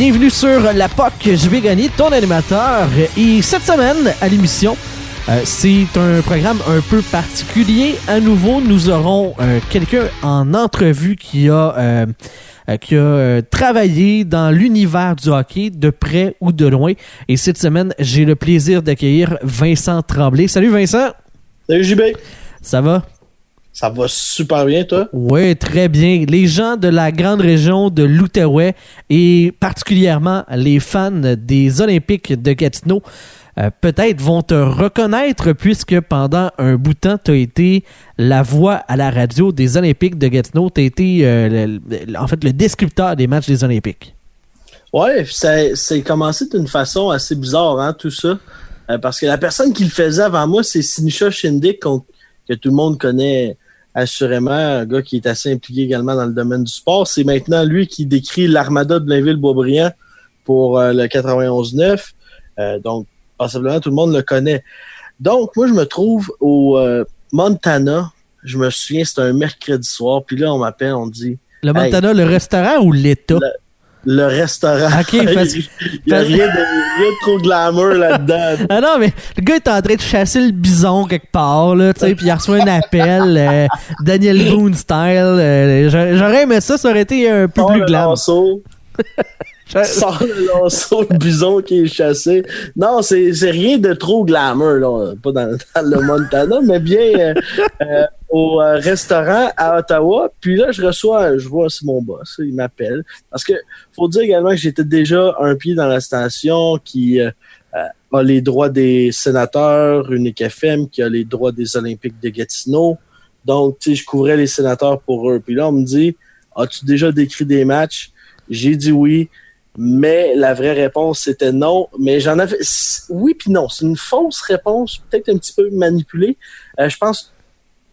bienvenue sur La POC. Je vais gagner ton animateur. Et cette semaine, à l'émission, euh, c'est un programme un peu particulier. À nouveau, nous aurons euh, quelqu'un en entrevue qui a, euh, qui a travaillé dans l'univers du hockey de près ou de loin. Et cette semaine, j'ai le plaisir d'accueillir Vincent Tremblay. Salut Vincent! Salut JB! Ça va? Ça va super bien, toi? Oui, très bien. Les gens de la grande région de l'Outaouais et particulièrement les fans des Olympiques de Gatineau euh, peut-être vont te reconnaître puisque pendant un bout de temps, tu as été la voix à la radio des Olympiques de Gatineau. Tu as été euh, en fait le descripteur des matchs des Olympiques. Oui, c'est commencé d'une façon assez bizarre, hein, tout ça. Euh, parce que la personne qui le faisait avant moi, c'est Sinisha Shindik, que tout le monde connaît assurément, un gars qui est assez impliqué également dans le domaine du sport. C'est maintenant lui qui décrit l'armada de Blainville-Boisbriand pour euh, le 91-9. Euh, donc, possiblement, tout le monde le connaît. Donc, moi, je me trouve au euh, Montana. Je me souviens, c'était un mercredi soir. Puis là, on m'appelle, on dit... Le Montana, le restaurant ou l'État? Le restaurant. OK, parce Il n'y a rien de, rien de trop glamour là-dedans. ah non, mais le gars est en train de chasser le bison quelque part, là, tu sais, puis il reçoit un appel, euh, Daniel Boone style. Euh, j'aurais aimé ça, ça aurait été un peu plus glamour. Sors le lanceau, le bison qui est chassé. Non, c'est rien de trop glamour, là. Pas dans, le Montana, mais bien euh, euh, au euh, restaurant à Ottawa. Puis là, je reçois, je vois, c'est mon boss, il m'appelle. Parce que faut dire également que j'étais déjà un pied dans la station qui a les droits des sénateurs, Unique FM, qui a les droits des Olympiques de Gatineau. Donc, tu sais, je couvrais les sénateurs pour eux. Puis là, on me dit, as-tu déjà décrit des matchs? J'ai dit oui. Mais la vraie réponse, c'était non. Mais j'en avais. Oui, puis non. C'est une fausse réponse, peut-être un petit peu manipulée. Euh, je pense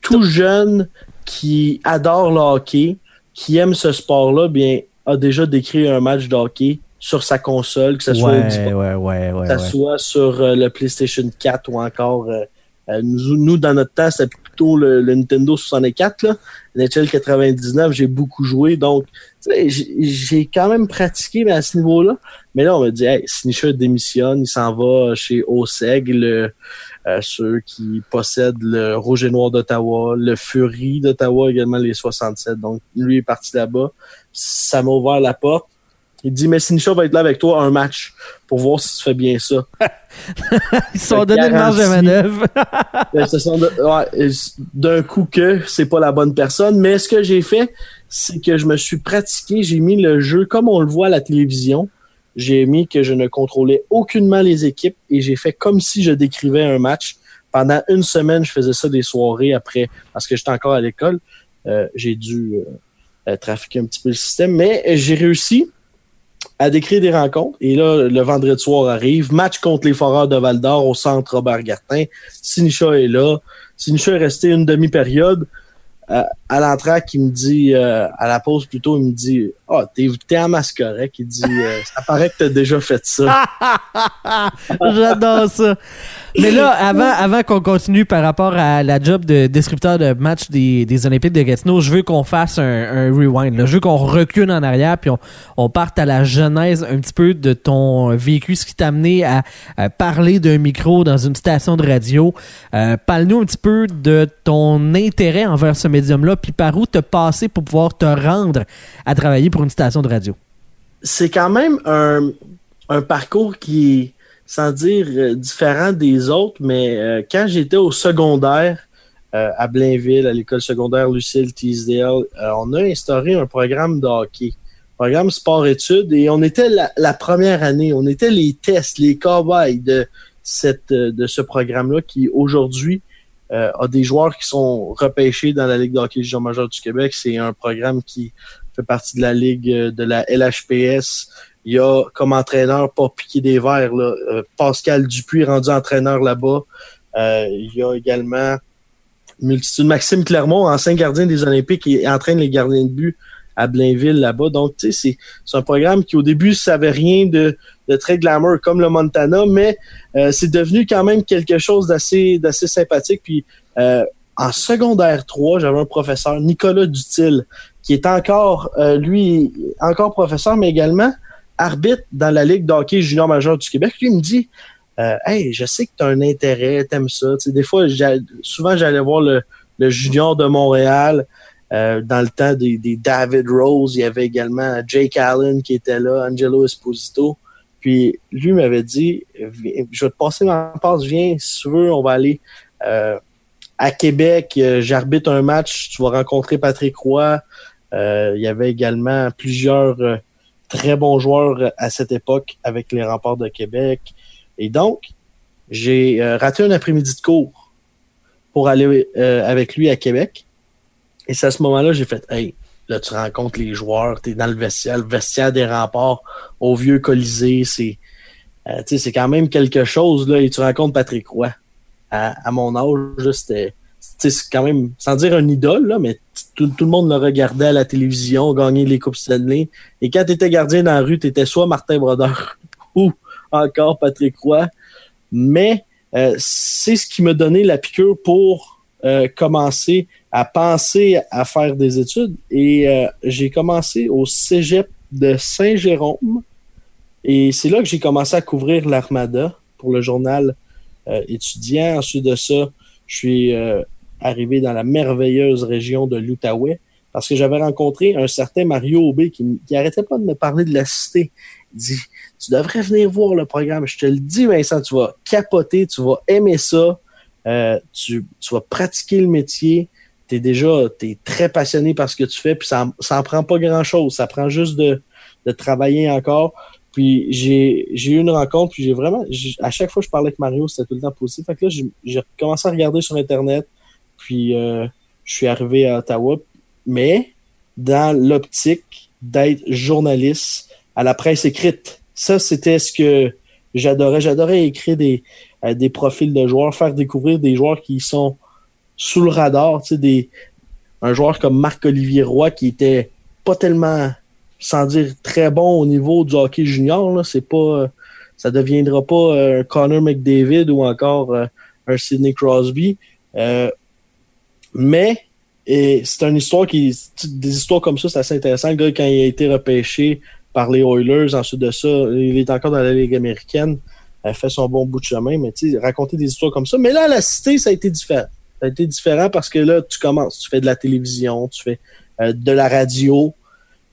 tout jeune qui adore le hockey, qui aime ce sport-là, bien, a déjà décrit un match de hockey sur sa console, que ce soit, que ça soit sur euh, le PlayStation 4 ou encore. Euh, nous, dans notre temps, c'était le, Nintendo 64. Là. NHL 99, j'ai beaucoup joué. Donc, j'ai quand même pratiqué à ce niveau-là. Mais là, on m'a dit, hey, Sinisha démissionne, il s'en va chez OSEG, le, euh, ceux qui possèdent le Rouge et Noir d'Ottawa, le Fury d'Ottawa également, les 67. Donc, lui est parti là-bas. Ça m'a ouvert la porte. Il dit, mais Sinisha va être là avec toi un match pour voir si tu fais bien ça. Ils sont donné le marge de manœuvre. D'un coup que c'est pas la bonne personne. Mais ce que j'ai fait, c'est que je me suis pratiqué, j'ai mis le jeu comme on le voit à la télévision. J'ai mis que je ne contrôlais aucunement les équipes et j'ai fait comme si je décrivais un match. Pendant une semaine, je faisais ça des soirées après, parce que j'étais encore à l'école. Euh, j'ai dû euh, trafiquer un petit peu le système, mais j'ai réussi à décrire des rencontres. Et là, le vendredi soir arrive, match contre les Foreurs de Val d'Or au centre Robert Gartin. Sinisha est là. Sinisha est resté une demi-période. Euh, à l'entrée, qui me dit, euh, à la pause plutôt, il me dit Ah, oh, t'es, t'es en correct. Il dit euh, Ça paraît que t'as déjà fait ça. J'adore ça. Mais là, avant, avant qu'on continue par rapport à la job de descripteur de match des, des Olympiques de Gatineau, je veux qu'on fasse un, un rewind. Là. Je veux qu'on recule en arrière puis on, on parte à la genèse un petit peu de ton vécu, ce qui t'a amené à, parler d'un micro dans une station de radio. Euh, Parle-nous un petit peu de ton intérêt envers ce médium-là, puis par où te passer pour pouvoir te rendre à travailler pour une station de radio. C'est quand même un, un parcours qui sans dire euh, différent des autres, mais euh, quand j'étais au secondaire euh, à Blainville, à l'école secondaire Lucille Teasdale, on a instauré un programme de hockey, programme sport-études, et on était la, première année, on était les tests, les cobayes de cette de ce programme-là qui aujourd'hui a des joueurs qui sont repêchés dans la Ligue de hockey junior majeur du Québec. C'est un programme qui fait partie de la Ligue de la LHPS il y a comme entraîneur, pas piqué des verres, là, euh, Pascal Dupuis rendu entraîneur là-bas. Euh, il y a également multitude. Maxime Clermont, ancien gardien des Olympiques, qui entraîne les gardiens de but à Blainville là-bas. Donc, tu sais, c'est un programme qui au début savait rien de, de très glamour comme le Montana, mais euh, c'est devenu quand même quelque chose d'assez d'assez sympathique. Puis en secondaire 3, j'avais un professeur, Nicolas Dutil, qui est encore, lui, encore professeur, mais également arbitre dans la Ligue d'hockey junior majeur du Québec. Lui, il me dit euh, Hey, je sais que tu as un intérêt, t'aimes ça. des fois, souvent, j'allais voir le, junior de Montréal. Euh, dans le temps des, David Rose, il y avait également Jake Allen qui était là, Angelo Esposito. Puis lui m'avait dit Je vais te passer ma passe, viens, si tu veux, on va aller euh, à Québec, j'arbitre un match, tu vas rencontrer Patrick Roy. il y avait également plusieurs très bons joueurs à cette époque avec les remparts de Québec. Et donc, j'ai euh, raté un après-midi de cours pour aller euh, avec lui à Québec. Et c'est à ce moment-là, j'ai fait Hey, là, tu rencontres les joueurs, tu es dans le vestiaire, le vestiaire des remparts au vieux Colisée, c'est euh, c'est quand même quelque chose, là, et tu rencontres Patrick Roy. À, mon âge, c'était c'est quand même, sans dire un idole, là, mais tout, le monde le regardait à la télévision, gagner les Coupes Stanley. Et quand tu étais gardien dans la rue, tu étais soit Martin Brodeur ou encore Patrick Roy. Mais euh, c'est ce qui m'a donné la piqûre pour euh, commencer à penser à faire des études. Et euh, j'ai commencé au cégep de Saint-Jérôme. Et c'est là que j'ai commencé à couvrir l'Armada pour le journal étudiant. Ensuite de ça, je suis arrivé dans la merveilleuse région de l'Outaouais parce que j'avais rencontré un certain Mario Aubé qui, qui arrêtait pas de me parler de la cité. Il dit Tu devrais venir voir le programme. Je te le dis, Vincent, tu vas capoter, tu vas aimer ça, euh, tu, tu, vas pratiquer le métier. Tu es déjà es très passionné par ce que tu fais, puis ça, ça en prend pas grand-chose. Ça prend juste de, de travailler encore. Puis j'ai eu une rencontre, puis j'ai vraiment. À chaque fois que je parlais avec Mario, c'était tout le temps positif. Fait que là, j'ai commencé à regarder sur Internet puis euh, je suis arrivé à Ottawa, mais dans l'optique d'être journaliste à la presse écrite. Ça, c'était ce que j'adorais. J'adorais écrire des, euh, des profils de joueurs, faire découvrir des joueurs qui sont sous le radar, tu sais, des, un joueur comme Marc-Olivier Roy qui était pas tellement, sans dire très bon au niveau du hockey junior, là, c'est pas, ça deviendra pas un Connor McDavid ou encore un Sidney Crosby. Mais c'est une histoire qui. Des histoires comme ça, c'est assez intéressant. Le gars, quand il a été repêché par les Oilers, ensuite de ça, il est encore dans la Ligue américaine. A fait son bon bout de chemin, mais tu sais, raconter des histoires comme ça. Mais là, la cité, ça a été différent. Ça a été différent parce que là, tu commences, tu fais de la télévision, tu fais euh, de la radio.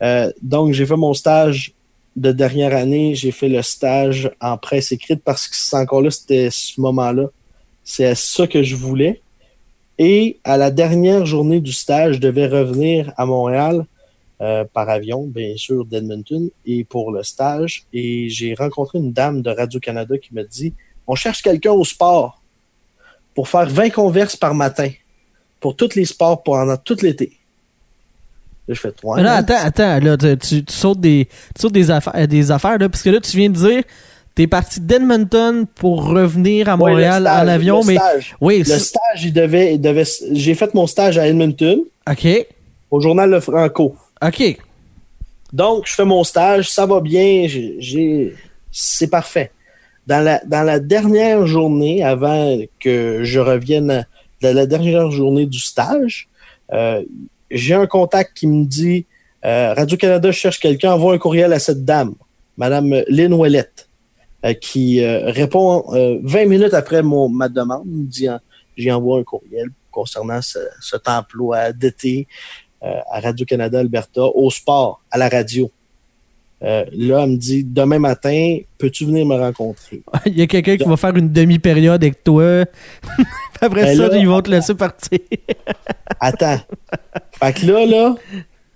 Euh, donc, j'ai fait mon stage de dernière année. J'ai fait le stage en presse écrite parce que c'est encore là, c'était ce moment-là. C'est ça que je voulais. Et à la dernière journée du stage, je devais revenir à Montréal euh, par avion, bien sûr, d'Edmonton, et pour le stage. Et j'ai rencontré une dame de Radio-Canada qui m'a dit On cherche quelqu'un au sport pour faire 20 converses par matin pour tous les sports pendant tout l'été. Là, je fais trois. attends, attends, là, tu, sautes des, tu sautes des affaires, des affaires là, parce que là, tu viens de dire T'es parti d'Edmonton pour revenir à Montréal en avion, mais oui, le stage, il devait, devait j'ai fait mon stage à Edmonton. OK. Au journal Le Franco. OK. Donc, je fais mon stage, ça va bien, j'ai, c'est parfait. Dans la, dans la dernière journée, avant que je revienne, de la dernière journée du stage, euh, j'ai un contact qui me dit euh, Radio-Canada cherche quelqu'un, envoie un courriel à cette dame, Madame Lynn Ouellette. Euh, qui euh, répond 20 euh, minutes après mon, ma demande. dit J'y envoie un courriel concernant cet emploi d'été à Radio-Canada Alberta, au sport, à la radio. là, elle me dit Demain matin, peux-tu venir me rencontrer? Il y a quelqu'un qui va faire une demi-période avec toi. Après ben ça, ils vont te laisser partir. attends. Fait que là, là,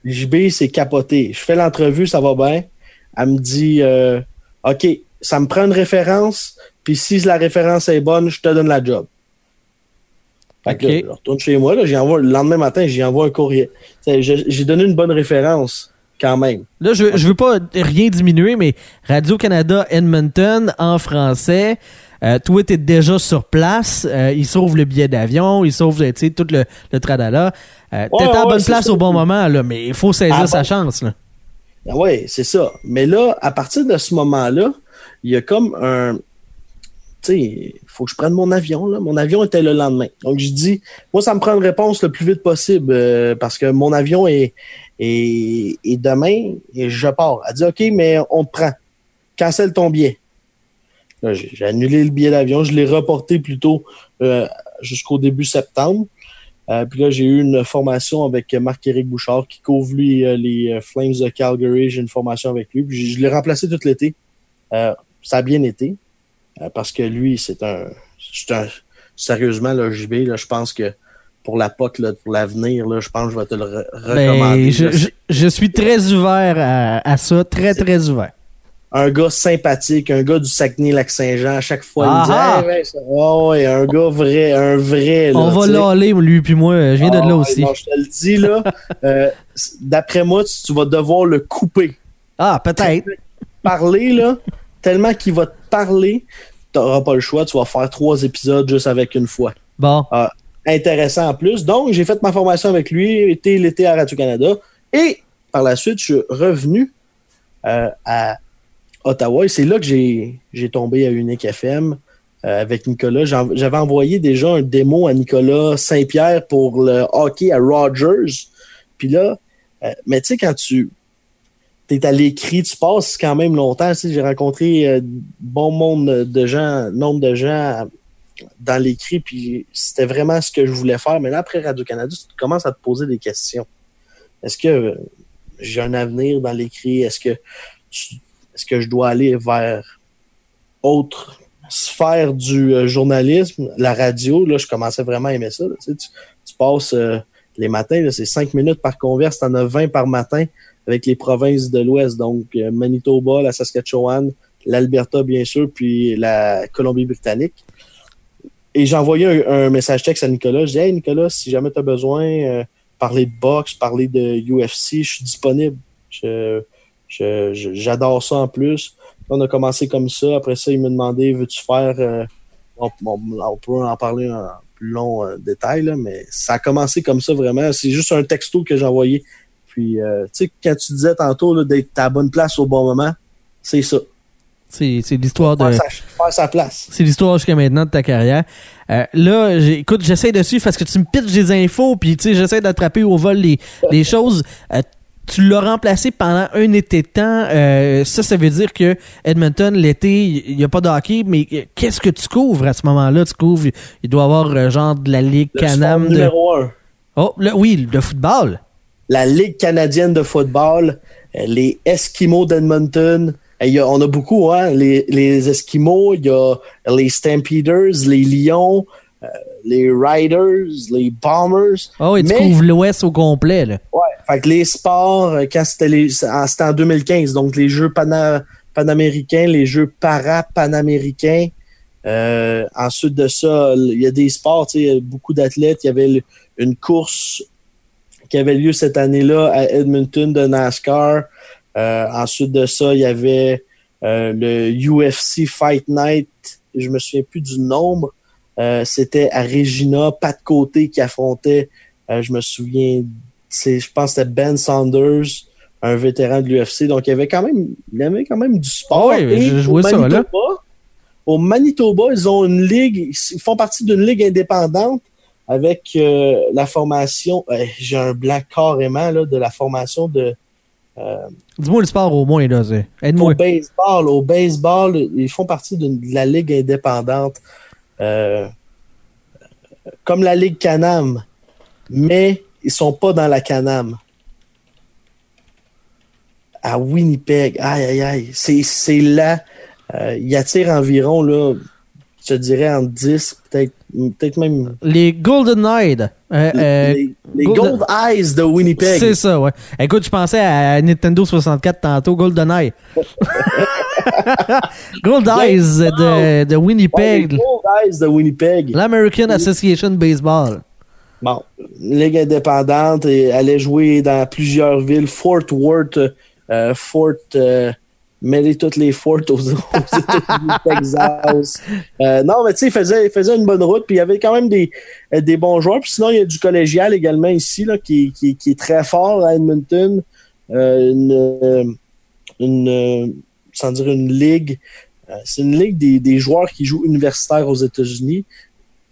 JB, c'est capoté. Je fais l'entrevue, ça va bien. Elle me dit OK, ça me prend une référence, puis si la référence est bonne, je te donne la job. Fait que je retourne chez moi, là, envoie, le lendemain matin, j'y envoie un courrier. J'ai donné une bonne référence quand même. Là, je, je veux pas rien diminuer, mais Radio-Canada Edmonton en français, euh, toi, tu es déjà sur place. Euh, il sauve le billet d'avion, il sauve tout le, le tradala. Euh, tu en bonne place au bon moment, là, mais il faut saisir ah, sa chance. Là. Ah oui, c'est ça. Mais là, à partir de ce moment-là, il y a comme un. sais, il faut que je prenne mon avion. Là. Mon avion était le lendemain. Donc, je dis, moi, ça me prend une réponse le plus vite possible euh, parce que mon avion est, est, demain et je pars. Elle dit, OK, mais on te prend. Cancelle ton billet. J'ai annulé le billet d'avion. Je l'ai reporté plutôt euh, jusqu'au début septembre. Euh, puis là, j'ai eu une formation avec Marc-Éric Bouchard qui couvre, lui, les Flames de Calgary. J'ai une formation avec lui. Puis je, l'ai remplacé tout l'été. Ça a bien été. Euh, parce que lui, c'est un, un. Sérieusement, là, JB, là, je pense que pour la POC, là, pour l'avenir, je pense que je vais te le re- recommander. Ben, je, je- je suis très ouvert à, à ça, très très ouvert. un gars sympathique, un gars du Saguenay-Lac-Saint-Jean. À chaque fois, il me dit Ah! Hey, ça- ouais, ouais, un gars vrai, un vrai. On va l'âler, lui puis moi, je viens de Ah, là ouais, aussi. non, je te le dis, là. euh, D'après moi, tu, tu vas devoir le couper. Ah, peut-être. Parler, là, tellement qu'il va te parler, tu n'auras pas le choix. Tu vas faire trois épisodes juste avec une fois. Bon. Intéressant en plus. Donc, j'ai fait ma formation avec lui, été l'été à Radio-Canada. Et par la suite, je suis revenu euh, à Ottawa. Et c'est là que j'ai tombé à Unique FM euh, avec Nicolas. J'avais envoyé déjà un démo à Nicolas Saint-Pierre pour le hockey à Rogers. Puis là, euh, mais tu sais, quand tu es à l'écrit, tu passes quand même longtemps. J'ai rencontré euh, bon monde de gens, nombre de gens dans l'écrit, puis c'était vraiment ce que je voulais faire. Mais là, après Radio-Canada, tu commences à te poser des questions. Est-ce que j'ai un avenir dans l'écrit? Est-ce que est-ce que je dois aller vers autre sphère du euh, journalisme, la radio? Là, je commençais vraiment à aimer ça. Tu, passes euh, les matins, c'est 5 minutes par converse, t'en as 20 par matin avec les provinces de l'Ouest, donc euh, Manitoba, la Saskatchewan, l'Alberta, bien sûr, puis la Colombie-Britannique. Et j'ai envoyé un, message texte à Nicolas. Je dis Hey Nicolas, si jamais tu as besoin, euh, parler de boxe, parler de UFC, je suis disponible. J'adore ça en plus. On a commencé comme ça. Après ça, il m'a demandé Veux-tu faire euh, on, peut en parler en plus long euh, détail, mais ça a commencé comme ça vraiment. C'est juste un texto que j'ai envoyé. Puis, euh, tu sais, quand tu disais tantôt d'être à la bonne place au bon moment, c'est ça. C'est c'est l'histoire de. Faire sa, faire sa place. C'est l'histoire jusqu'à maintenant de ta carrière. Euh, là, écoute, j'essaie dessus parce que tu me pitches des infos, puis tu sais, j'essaie d'attraper au vol les, les choses. Euh, tu l'as remplacé pendant un été de temps. Euh, ça, ça veut dire que Edmonton, l'été, il n'y a pas de hockey, mais qu'est-ce que tu couvres à ce moment-là? Tu couvres, il doit y avoir genre de la Ligue Canam. De... numéro un. Oh, le- oui, de football. La Ligue canadienne de football, euh, les Esquimaux d'Edmonton. Il y a- on a beaucoup, hein? Les, les Esquimaux, il y a les Stampeders, les Lions, euh, les Riders, les Bombers. Oh, et tu Mais- couvres l'Ouest au complet, là. Ouais. Fait que les sports, euh, quand c'était c'était en 2015, donc les Jeux pana- panaméricains, les Jeux para-panaméricains. Euh, ensuite de ça, il y a des sports, beaucoup d'athlètes. Il y avait le- une course qui avait lieu cette année-là à Edmonton de NASCAR. Euh, ensuite de ça, il y avait euh, le UFC Fight Night. Je me souviens plus du nombre. Euh, C'était à Regina, Pat Côté qui affrontait, je me souviens, c'est, je pense que c'était Ben Saunders, un vétéran de l'UFC. Donc, il y avait quand même, il y avait quand même du sport. Ah oui, Et je- au vois ça, là. Manitoba, Au Manitoba, ils ont une ligue, ils font partie d'une ligue indépendante avec euh, la formation, euh, j'ai un blanc carrément là, de la formation de Dis-moi le sport au moins, là. c'est- au Aide-moi. baseball. Au baseball, ils font partie de la ligue indépendante, euh, comme la ligue Canam, mais ils sont pas dans la Canam. À Winnipeg, aïe aïe aïe, c'est là. Euh, il attire environ là, je dirais en 10, peut-être peut-être même Les Golden Knights. Euh, euh, les, les Golden- Gold Eyes de Winnipeg. C'est ça, ouais. Écoute, je pensais à Nintendo 64 tantôt, GoldenEye. Gold Eyes de, de Ouais, les Winnipeg, Gold Eyes de Winnipeg. l'American Association Baseball. Bon, ligue indépendante et allait jouer dans plusieurs villes. Fort Worth, euh, Fort, euh, mêler toutes les forts aux, aux États-Unis, Texas. Euh, non, mais tu sais, il faisait, il faisait une bonne route, puis il y avait quand même des, euh, des bons joueurs. Puis sinon, il y a du collégial également ici, là, qui, qui, qui est très fort à Edmonton. Euh, une, une, sans dire une ligue c'est une ligue des, des, joueurs qui jouent universitaires aux États-Unis.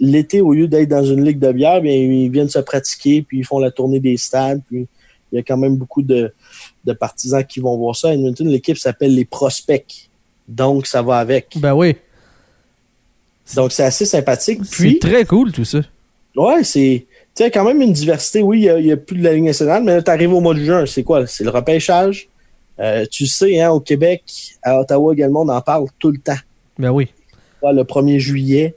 L'été, au lieu d'être dans une ligue de bière, bien, ils viennent se pratiquer, puis ils font la tournée des stades. Puis il y a quand même beaucoup de, de partisans qui vont voir ça. Edmonton, l'équipe s'appelle les Prospects. Donc, ça va avec. Ben oui. Donc, c'est assez sympathique. C'est très cool, tout ça. Ouais, c'est. Tu sais, quand même une diversité. Oui, il n'y a, plus de la Ligue nationale, mais là, tu arrives au mois de juin. C'est quoi? C'est le repêchage. Euh, tu sais, hein, au Québec, à Ottawa également, on en parle tout le temps. Ben oui. Le 1er juillet.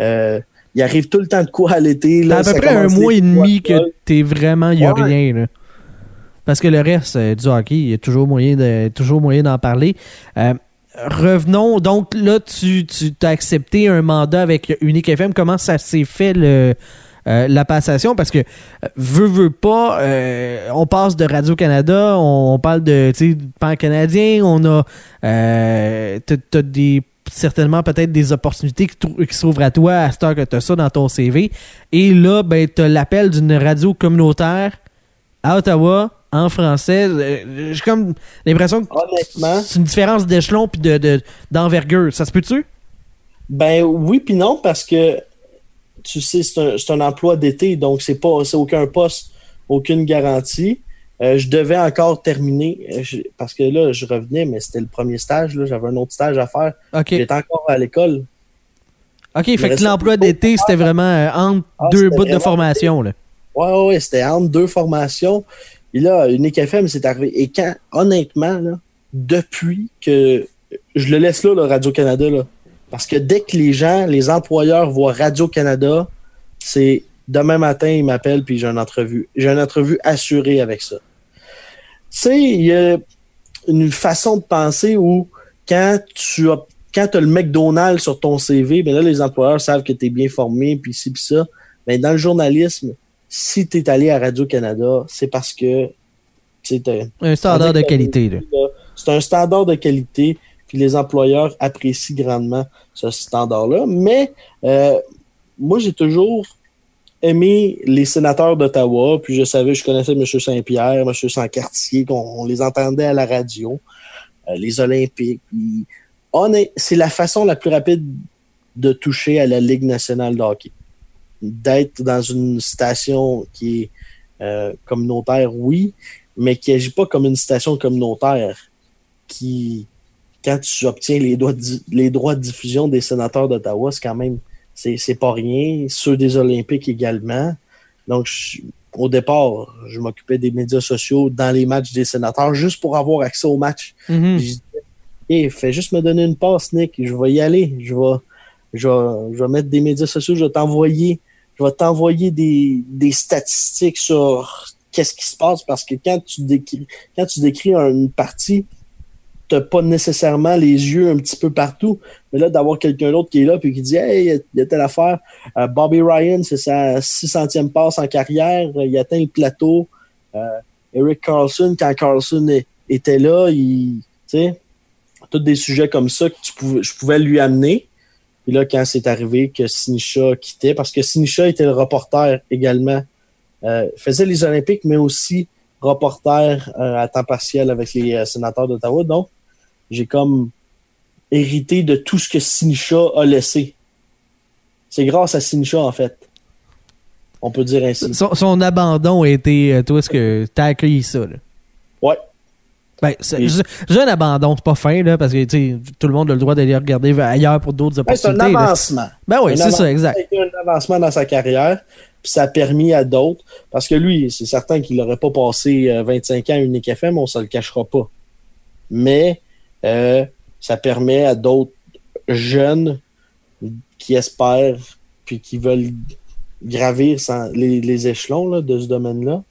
Euh, il arrive tout le temps de quoi à l'été. À peu près un mois et demi que t'es vraiment, il n'y a rien. Là. Parce que le reste euh, du hockey, il y a toujours moyen de toujours moyen d'en parler. Euh, revenons, donc là, tu, tu as accepté un mandat avec Unique FM. Comment ça s'est fait le, euh, la passation? Parce que veut, veut pas, on passe de Radio-Canada, on, parle de pan-canadien, on a t'as des certainement peut-être des opportunités qui, qui s'ouvrent à toi à cette heure que tu as ça dans ton CV. Et là, ben, tu as l'appel d'une radio communautaire à Ottawa en français. Euh, j'ai comme l'impression que c'est une différence d'échelon puis de, d'envergure. Ça se peut-tu? Ben oui puis non parce que tu sais c'est un, emploi d'été donc c'est pas c'est aucun poste, aucune garantie. Euh, je devais encore terminer euh, parce que là je revenais mais c'était le premier stage là j'avais un autre stage à faire. J'étais encore à l'école. OK, fait que l'emploi d'été c'était vraiment entre ah, deux bouts de formation là. Ouais, ouais, c'était entre deux formations. Et là, Unique FM, c'est arrivé. Et quand, honnêtement, depuis que je le laisse là, le Radio-Canada, parce que dès que les gens, les employeurs voient Radio-Canada, c'est demain matin, ils m'appellent puis j'ai une entrevue. J'ai une entrevue assurée avec ça. Tu sais, il y a une façon de penser où quand tu as quand as le McDonald's sur ton CV, ben là, les employeurs savent que tu es bien formé, puis ci, puis ça. Mais dans le journalisme, si tu es allé à Radio-Canada, c'est parce que c'est un standard de qualité. C'est un standard de qualité, puis les employeurs apprécient grandement ce standard-là. Mais euh, moi, j'ai toujours aimé les sénateurs d'Ottawa, puis je savais, je connaissais M. Saint-Pierre, M. Saint-Cartier, qu'on les entendait à la radio, euh, les Olympiques. C'est la façon la plus rapide de toucher à la Ligue nationale de hockey d'être dans une station qui est euh, communautaire, oui, mais qui n'agit pas comme une station communautaire qui, quand tu obtiens les droits de, les droits de diffusion des sénateurs d'Ottawa, c'est quand même, c'est pas rien. Ceux des Olympiques également. Donc, au départ, je m'occupais des médias sociaux dans les matchs des sénateurs juste pour avoir accès aux matchs. Mm fais juste me donner une passe, Nick. Je vais y aller. Je vais, je vais, je vais mettre des médias sociaux. Je vais t'envoyer je vais t'envoyer des, des statistiques sur qu'est-ce qui se passe parce que quand tu décris, quand tu décris une partie, tu n'as pas nécessairement les yeux un petit peu partout. Mais là, d'avoir quelqu'un d'autre qui est là et qui dit Hey, il y a telle affaire. Euh, Bobby Ryan, c'est sa 600e passe en carrière. Il atteint le plateau. Euh, Eric Carlson, quand Carlson était là, il, tu sais, tous des sujets comme ça que tu pouvais, je pouvais lui amener. Et là, quand c'est arrivé que Sinisha quittait, parce que Sinisha était le reporter également, euh, faisait les Olympiques, mais aussi reporter euh, à temps partiel avec les euh, sénateurs d'Ottawa. Donc, j'ai comme hérité de tout ce que Sinisha a laissé. C'est grâce à Sinisha, en fait. On peut dire ainsi. Son, abandon a été, toi, est-ce que tu as accueilli ça? Là? Ouais. Ben, j'ai un abandon, c'est pas fin, là, parce que tout le monde a le droit d'aller regarder ailleurs pour d'autres opportunités. c'est un avancement. Ben oui, c'est ça, exact. C'est un avancement dans sa carrière, puis ça a permis à d'autres, parce que lui, c'est certain qu'il n'aurait pas passé 25 euh, ans à Unique FM, on ne se le cachera pas. Mais euh, ça permet à d'autres jeunes qui espèrent, puis qui veulent gravir les, échelons de ce domaine-là,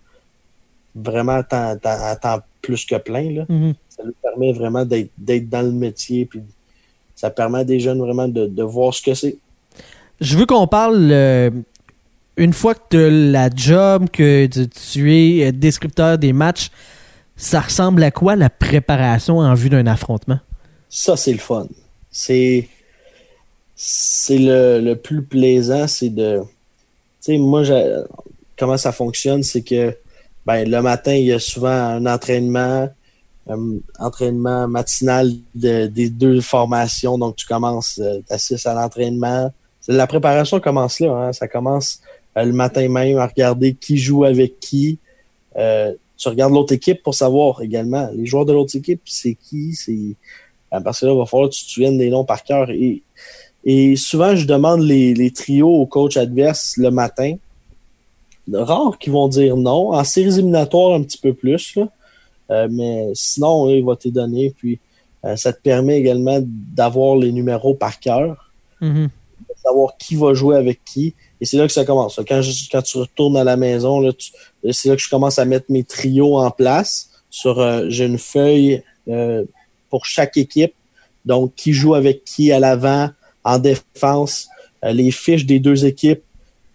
vraiment à temps plus que plein. Là. Mhm. Ça nous permet vraiment d'être dans le métier. Puis ça permet à des jeunes vraiment de, voir ce que c'est. Je veux qu'on parle euh, une fois que tu as la job, que tu es descripteur des matchs, ça ressemble à quoi la préparation en vue d'un affrontement? Ça, c'est le fun. C'est c'est le, le, plus plaisant, c'est de. Tu sais, moi, comment ça fonctionne, c'est que ben, le matin, il y a souvent un entraînement. entraînement matinal des deux formations. Donc, tu commences, à 6 à l'entraînement. La préparation commence là. Hein. Ça commence le matin même à regarder qui joue avec qui. tu regardes l'autre équipe pour savoir également. Les joueurs de l'autre équipe, c'est qui? C'est parce que là, il va falloir que tu te souviennes des noms par cœur. Et, et souvent, je demande les, les trios au coach adverse le matin rare qui vont dire non. En séries éliminatoires, un petit peu plus. Là. Euh, mais sinon, il va te donner. Puis euh, ça te permet également d'avoir les numéros par cœur. De savoir qui va jouer avec qui. Et c'est là que ça commence. Quand, quand tu retournes à la maison, c'est là que je commence à mettre mes trios en place. Sur euh, j'ai une feuille pour chaque équipe. Donc, qui joue avec qui à l'avant, en défense, les fiches des deux équipes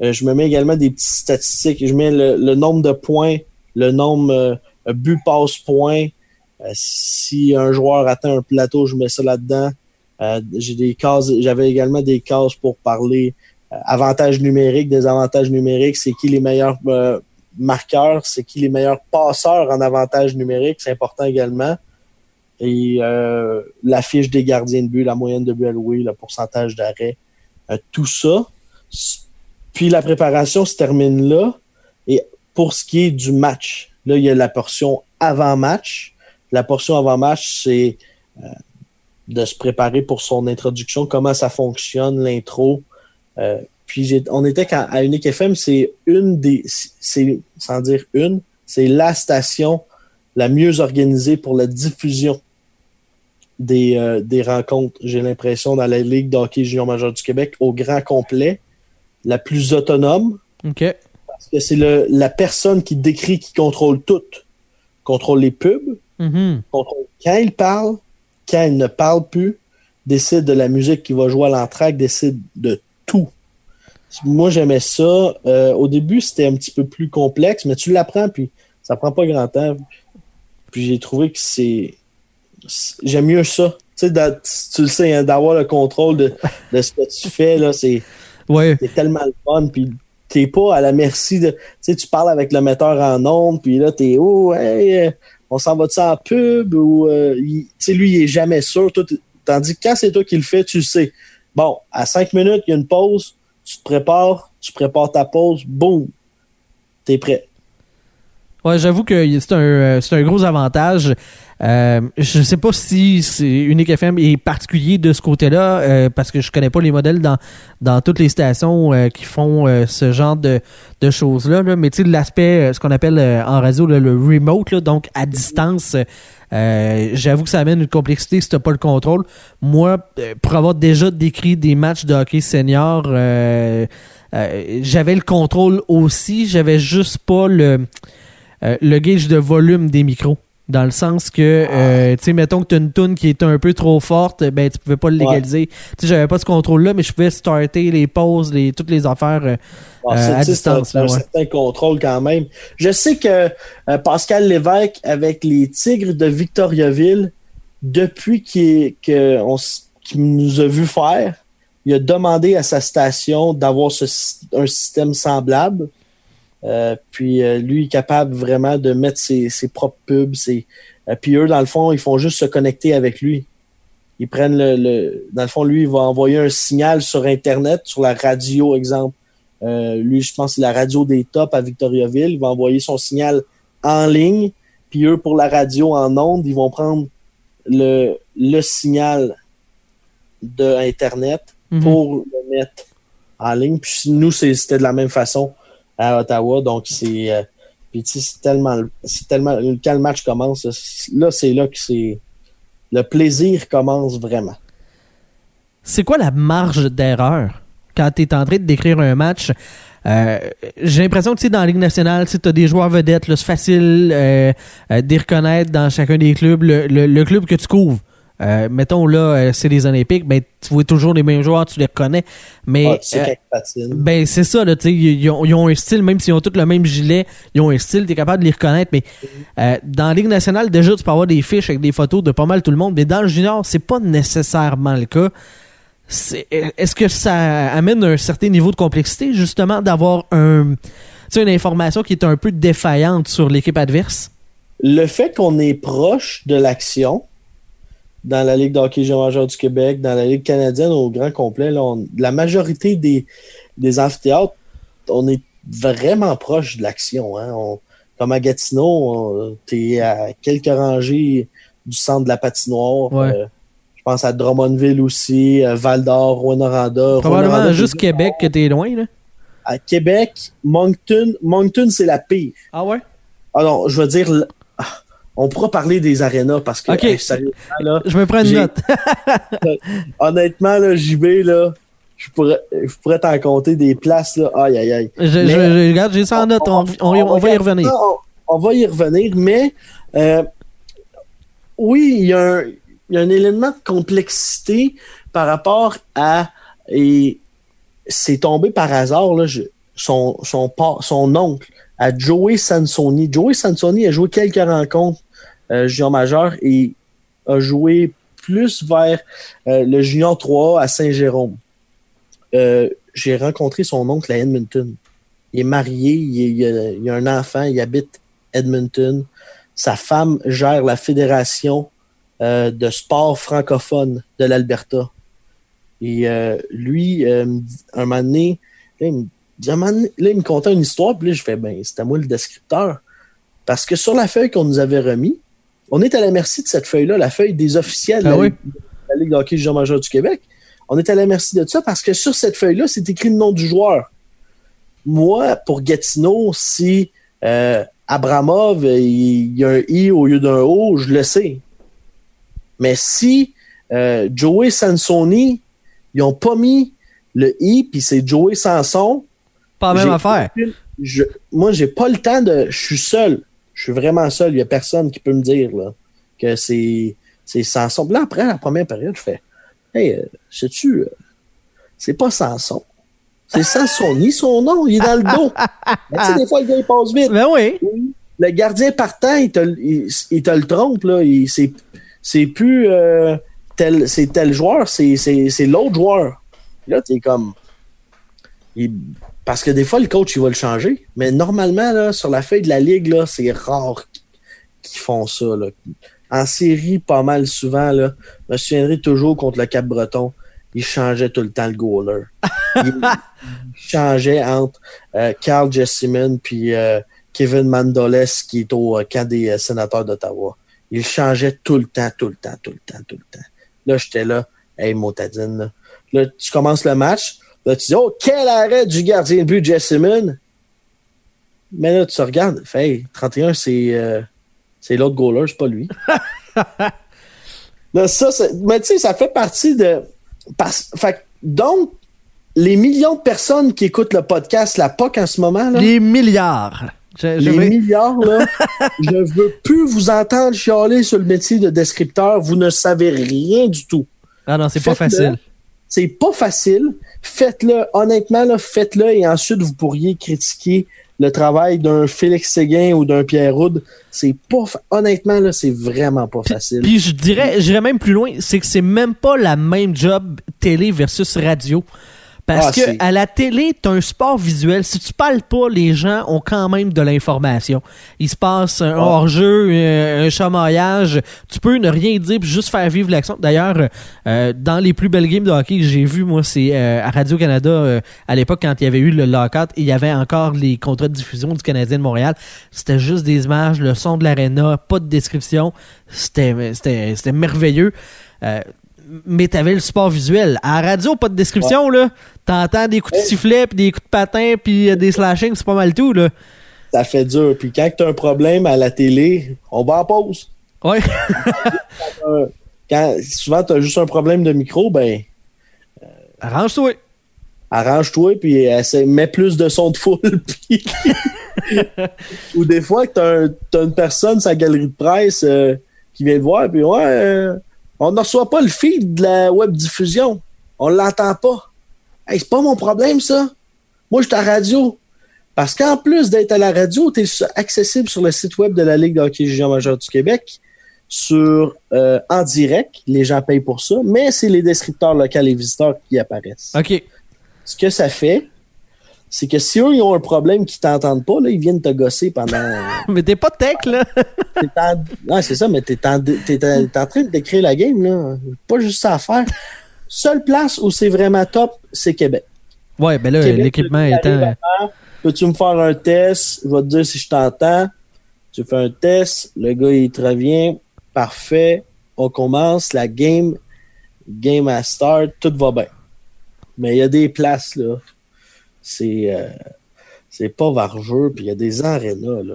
euh, je me mets également des petites statistiques. Je mets le, nombre de points, le nombre euh, but passe points. Euh, si un joueur atteint un plateau, je mets ça là-dedans. j'ai des cases, j'avais également des cases pour parler avantages numériques, des avantages numériques, c'est qui les meilleurs marqueurs, c'est qui les meilleurs passeurs en avantages numériques, c'est important également. Et la fiche des gardiens de but, la moyenne de but alloués, le pourcentage d'arrêt, tout ça puis la préparation se termine là. Et pour ce qui est du match, là, il y a la portion avant-match. La portion avant-match, c'est euh, de se préparer pour son introduction, comment ça fonctionne, l'intro. Euh, puis on était à Unique FM, c'est une des, c'est sans dire une, c'est la station la mieux organisée pour la diffusion des, euh, rencontres, j'ai l'impression, dans la Ligue d'hockey junior majeur du Québec au grand complet la plus autonome. OK. Parce que c'est la personne qui décrit, qui contrôle tout. Contrôle les pubs, mm-hmm. contrôle quand il parle, quand il ne parle plus, décide de la musique qui va jouer à l'entraque, décide de tout. Moi, j'aimais ça. Euh, au début, c'était un petit peu plus complexe, mais tu l'apprends, puis ça prend pas grand temps. Puis j'ai trouvé que c'est. J'aime mieux ça. Tu sais, tu le sais, hein, d'avoir le contrôle de, de, ce que tu fais, là, c'est c'est tellement le fun, puis t'es pas à la merci de. Tu sais, tu parles avec le metteur en ondes, puis là, t'es, oh, hey, euh, on s'en va de ça en pub, ou, euh, tu sais, lui, il est jamais sûr. tandis que quand c'est toi qui le fais, tu le sais. Bon, à cinq minutes, il y a une pause, tu te prépares, tu prépares ta pause, boum, t'es prêt. J'avoue que c'est un, euh, un gros avantage. Euh, je sais pas si Unique FM est particulier de ce côté-là, euh, parce que je connais pas les modèles dans, dans toutes les stations euh, qui font ce genre de, de choses-là. Mais tu sais, l'aspect, ce qu'on appelle en réseau le remote, donc à distance, j'avoue que ça amène une complexité si t'as pas le contrôle. Moi, pour avoir déjà décrit des matchs de hockey senior, j'avais le contrôle aussi, j'avais juste pas le, le gauge de volume des micros. Dans le sens que, euh, tu sais, mettons que tu as une tune qui est un peu trop forte, ben tu pouvais pas le légaliser. Tu sais, j'avais pas ce contrôle-là, mais je pouvais starter les pauses, les, toutes les affaires euh, euh, à distance. un certain contrôle quand même. Je sais que Pascal Lévesque, avec les Tigres de Victoriaville, depuis qu'il nous a vu faire, il a demandé à sa station d'avoir un système semblable. Euh, puis euh, lui est capable vraiment de mettre ses, propres pubs. Ses, euh, puis eux, dans le fond, ils font juste se connecter avec lui. Ils prennent le, Dans le fond, lui, il va envoyer un signal sur Internet, sur la radio, exemple. lui, je pense c'est la radio des tops à Victoriaville. Il va envoyer son signal en ligne. Puis eux, pour la radio en ondes, ils vont prendre le, le signal de Internet mhm. pour le mettre en ligne. Puis nous, c'était de la même façon à Ottawa. Donc, c'est. Euh, puis, c'est tellement. Tellement. Quand le match commence, là, c'est là que c'est. Le plaisir commence vraiment. C'est quoi la marge d'erreur quand tu es en train de décrire un match? Euh, j'ai l'impression que dans la Ligue nationale, tu as des joueurs vedettes, c'est facile euh, euh, de reconnaître dans chacun des clubs le, le club que tu couvres. Euh, mettons là, euh, c'est les Olympiques, ben tu vois toujours les mêmes joueurs, tu les reconnais. Mais ah, euh, ben c'est ça, là, tu ils, ils, ont, un style, même s'ils ont tous le même gilet, ils ont un style, tu es capable de les reconnaître. Mais dans la Ligue nationale, déjà, tu peux avoir des fiches avec des photos de pas mal tout le monde. Mais dans le junior, c'est pas nécessairement le cas. Est-ce que ça amène un certain niveau de complexité, justement, d'avoir un, une information qui est un peu défaillante sur l'équipe adverse? le fait qu'on est proche de l'action dans la Ligue d'hockey junior majeur du Québec, dans la Ligue canadienne au grand complet, là, on- la majorité des, des amphithéâtres, on est vraiment proche de l'action. Hein. On- comme à Gatineau, tu es à quelques rangées du centre de la patinoire. Ouais. Euh, je pense à Drummondville aussi, Val d'Or, Rwanda. Probablement juste Québec que t'es loin, là. À Québec, Moncton, Moncton c'est la pire. Ah ouais? Non, je veux dire, on pourra parler des arénas parce que, hey, là, Je me prends une note. honnêtement, là, JB, là, je pourrais, je pourrais t'en compter des places, là. Aïe, aïe, aïe. Je, je- Mais- je- regarde, j'ai ça en note. On, on- on va y revenir. On, va y revenir, mais euh, oui, il y, a un- il y a un élément de complexité par rapport à. Et c'est tombé par hasard, là, je- son, son, son oncle, à Joey Sansoni. Joey Sansoni a joué quelques rencontres junior majeur et a joué plus vers euh, le junior 3 à Saint-Jérôme. Euh, J'ai rencontré son oncle à Edmonton. Il est marié, il, a, un enfant, il habite Edmonton. Sa femme gère la fédération euh, de sport francophone de l'Alberta. Et euh, lui, euh, un moment donné, là, il me, dit- là, il me contait une histoire, puis là, je fais, ben, c'était moi le descripteur. Parce que sur la feuille qu'on nous avait remis, on est à la merci de cette feuille-là, la feuille des officiels de Ah la, oui. Ligue- de la Ligue de hockey junior majeur du Québec. On est à la merci de ça parce que sur cette feuille-là, c'est écrit le nom du joueur. Moi, pour Gatineau, si euh, Abramov, il y a un I au lieu d'un O, je le sais. Mais si euh, Joey Sansoni, ils n'ont pas mis le I, puis c'est Joey Sanson, Pas la même affaire. je, moi, j'ai pas le temps de. Je suis seul. Je suis vraiment seul. Il n'y a personne qui peut me dire là, que c'est. Puis Là, après la première période, je fais Hey, euh, sais-tu, euh, c'est pas Sanson. C'est Sansoni, son nom. Il est dans le dos. Mais tu sais, des fois, le gars, il passe vite. Ben oui. Le gardien partant, il te, il, il te le trompe. Là. C'est c'est plus euh, tel, c'est tel joueur, c'est c'est- c'est l'autre joueur. Là, tu es comme. il- parce que des fois, le coach, il va le changer. Mais normalement, là, sur la feuille de la ligue, là, c'est rare qu'ils font ça. Là. En série, pas mal souvent, là, je me souviendrai toujours contre le Cap-Breton, il changeait tout le temps le goaler. il, changeait entre euh, Carl Jessimon puis euh, Kevin Mandoles, qui est au euh, camp des euh, sénateurs d'Ottawa. Il changeait tout le temps, tout le temps, tout le temps, tout le temps. Là, j'étais là, hey, motadine. Là. Là, tu commences le match. Là, tu dis, oh, quel arrêt du gardien de but, Jessimon. Mais là, tu regardes, fait, hey, 31, c'est euh, c'est l'autre goaler, c'est pas lui. là, ça, mais tu sais, ça fait partie de. parce- fait, que, donc, les millions de personnes qui écoutent le podcast, la POC en ce moment, là, Les milliards. Je- je les vais- milliards, là, je veux plus vous entendre chialer sur le métier de descripteur. Vous ne savez rien du tout. Ah non, c'est pas facile. C'est pas facile. Faites-le. Honnêtement, faites-le et ensuite vous pourriez critiquer le travail d'un Félix Séguin ou d'un Pierre Roud. C'est pas, fa- honnêtement, là, c'est vraiment pas facile. Puis je dirais, j'irais même plus loin, c'est que c'est même pas la même job télé versus radio. Parce Ah, que à la télé, t'as un sport visuel. Si tu parles pas, les gens ont quand même de l'information. Il se passe un Ah. hors-jeu, un, un chamaillage. Tu peux ne rien dire puis juste faire vivre l'action. D'ailleurs, euh, dans les plus belles games de hockey que j'ai vues, moi, c'est euh, à Radio-Canada, euh, à l'époque, quand il y avait eu le lockout, il y avait encore les contrats de diffusion du Canadien de Montréal. C'était juste des images, le son de l'aréna, pas de description. C'était merveilleux. Euh, mais t'avais le support visuel. À la radio, pas de description, là. T'entends des coups de sifflet, puis des coups de patin, puis euh, des slashings, c'est pas mal tout, là. Ça fait dur. Puis quand tu as un problème à la télé, on va en pause. Ouais. Euh, Quand, souvent, tu as juste un problème de micro, ben, Arrange-toi. arrange-toi puis essaie, mets plus de son de foule. puis- Ou des fois que t'as, un- t'as une personne sa galerie de presse euh, qui vient te voir puis ouais, euh, on ne reçoit pas le feed de la web diffusion. On l'entend pas. Hey, c'est pas mon problème ça. Moi, je suis à la radio. Parce qu'en plus d'être à la radio, tu es accessible sur le site web de la Ligue de hockey junior majeur du Québec sur euh, en direct. Les gens payent pour ça, mais c'est les descripteurs locaux et visiteurs qui apparaissent OK. ce que ça fait, c'est que si eux, ils ont un problème qu'ils t'entendent pas, là, ils viennent te gosser pendant. mais t'es pas tech, là. Non, c'est ça, mais t'es en... en... train de décrire la game, là. Pas juste ça à faire. Seule place où c'est vraiment top, c'est Québec. Ouais, ben là, l'équipement étant. Peux-tu me faire un test? Je vais te dire si je t'entends. Tu fais un test, le gars, il te revient. Parfait. On commence la game. Game à start, tout va bien. Mais il y a des places, là c'est euh, c'est pas vargeux, puis il y a des arénas. Là.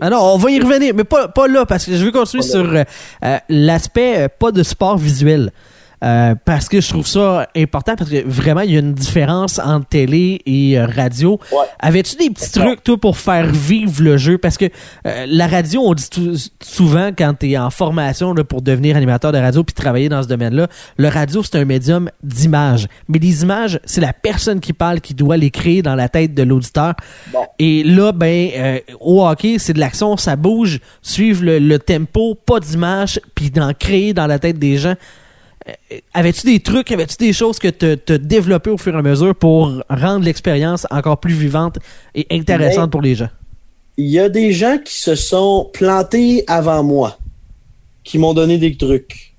Ah non, on va y revenir, mais pas, pas là, parce que je veux continuer sur euh, euh, l'aspect pas de sport visuel. Euh, parce que je trouve ça important parce que vraiment il y a une différence entre télé et euh, radio. Avais-tu des petits trucs toi pour faire vivre le jeu? Parce que euh, la radio on dit souvent quand tu es en formation là, pour devenir animateur de radio puis travailler dans ce domaine-là, le radio c'est un médium d'image. Mais les images, c'est la personne qui parle qui doit les créer dans la tête de l'auditeur. Et là ben au hockey, c'est de l'action, ça bouge, suivre le, le tempo, pas d'image puis d'en créer dans la tête des gens. Euh, avais-tu des trucs, avais-tu des choses que tu as développées au fur et à mesure pour rendre l'expérience encore plus vivante et intéressante pour les gens? Il y a des gens qui se sont plantés avant moi, qui m'ont donné des trucs.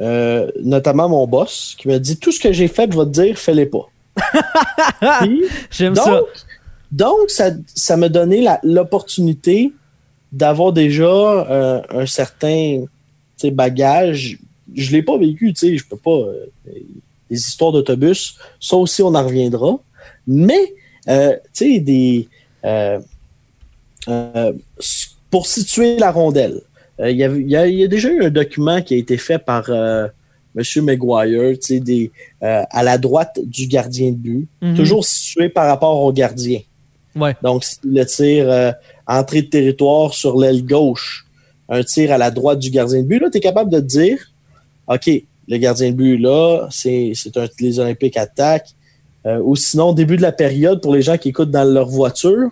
Euh, notamment mon boss, qui m'a dit Tout ce que j'ai fait, je vais te dire, fais-les pas. J'aime ça. Donc, ça, ça m'a donné l'opportunité d'avoir déjà euh, un certain bagage je l'ai pas vécu, tu sais, je peux pas. Euh, les histoires d'autobus, ça aussi, on en reviendra. Mais, euh, tu sais, des. Euh, pour situer la rondelle, il y, a, déjà eu un document qui a été fait par M. McGuire, tu sais, des, à la droite du gardien de but, mhm. toujours situé par rapport au gardien. Ouais. Donc, le tir entrée de territoire sur l'aile gauche, un tir à la droite du gardien de but, là, tu es capable de dire OK, le gardien de but là, c'est un les Olympiques attaquent. Euh, ou sinon, début de la période, pour les gens qui écoutent dans leur voiture,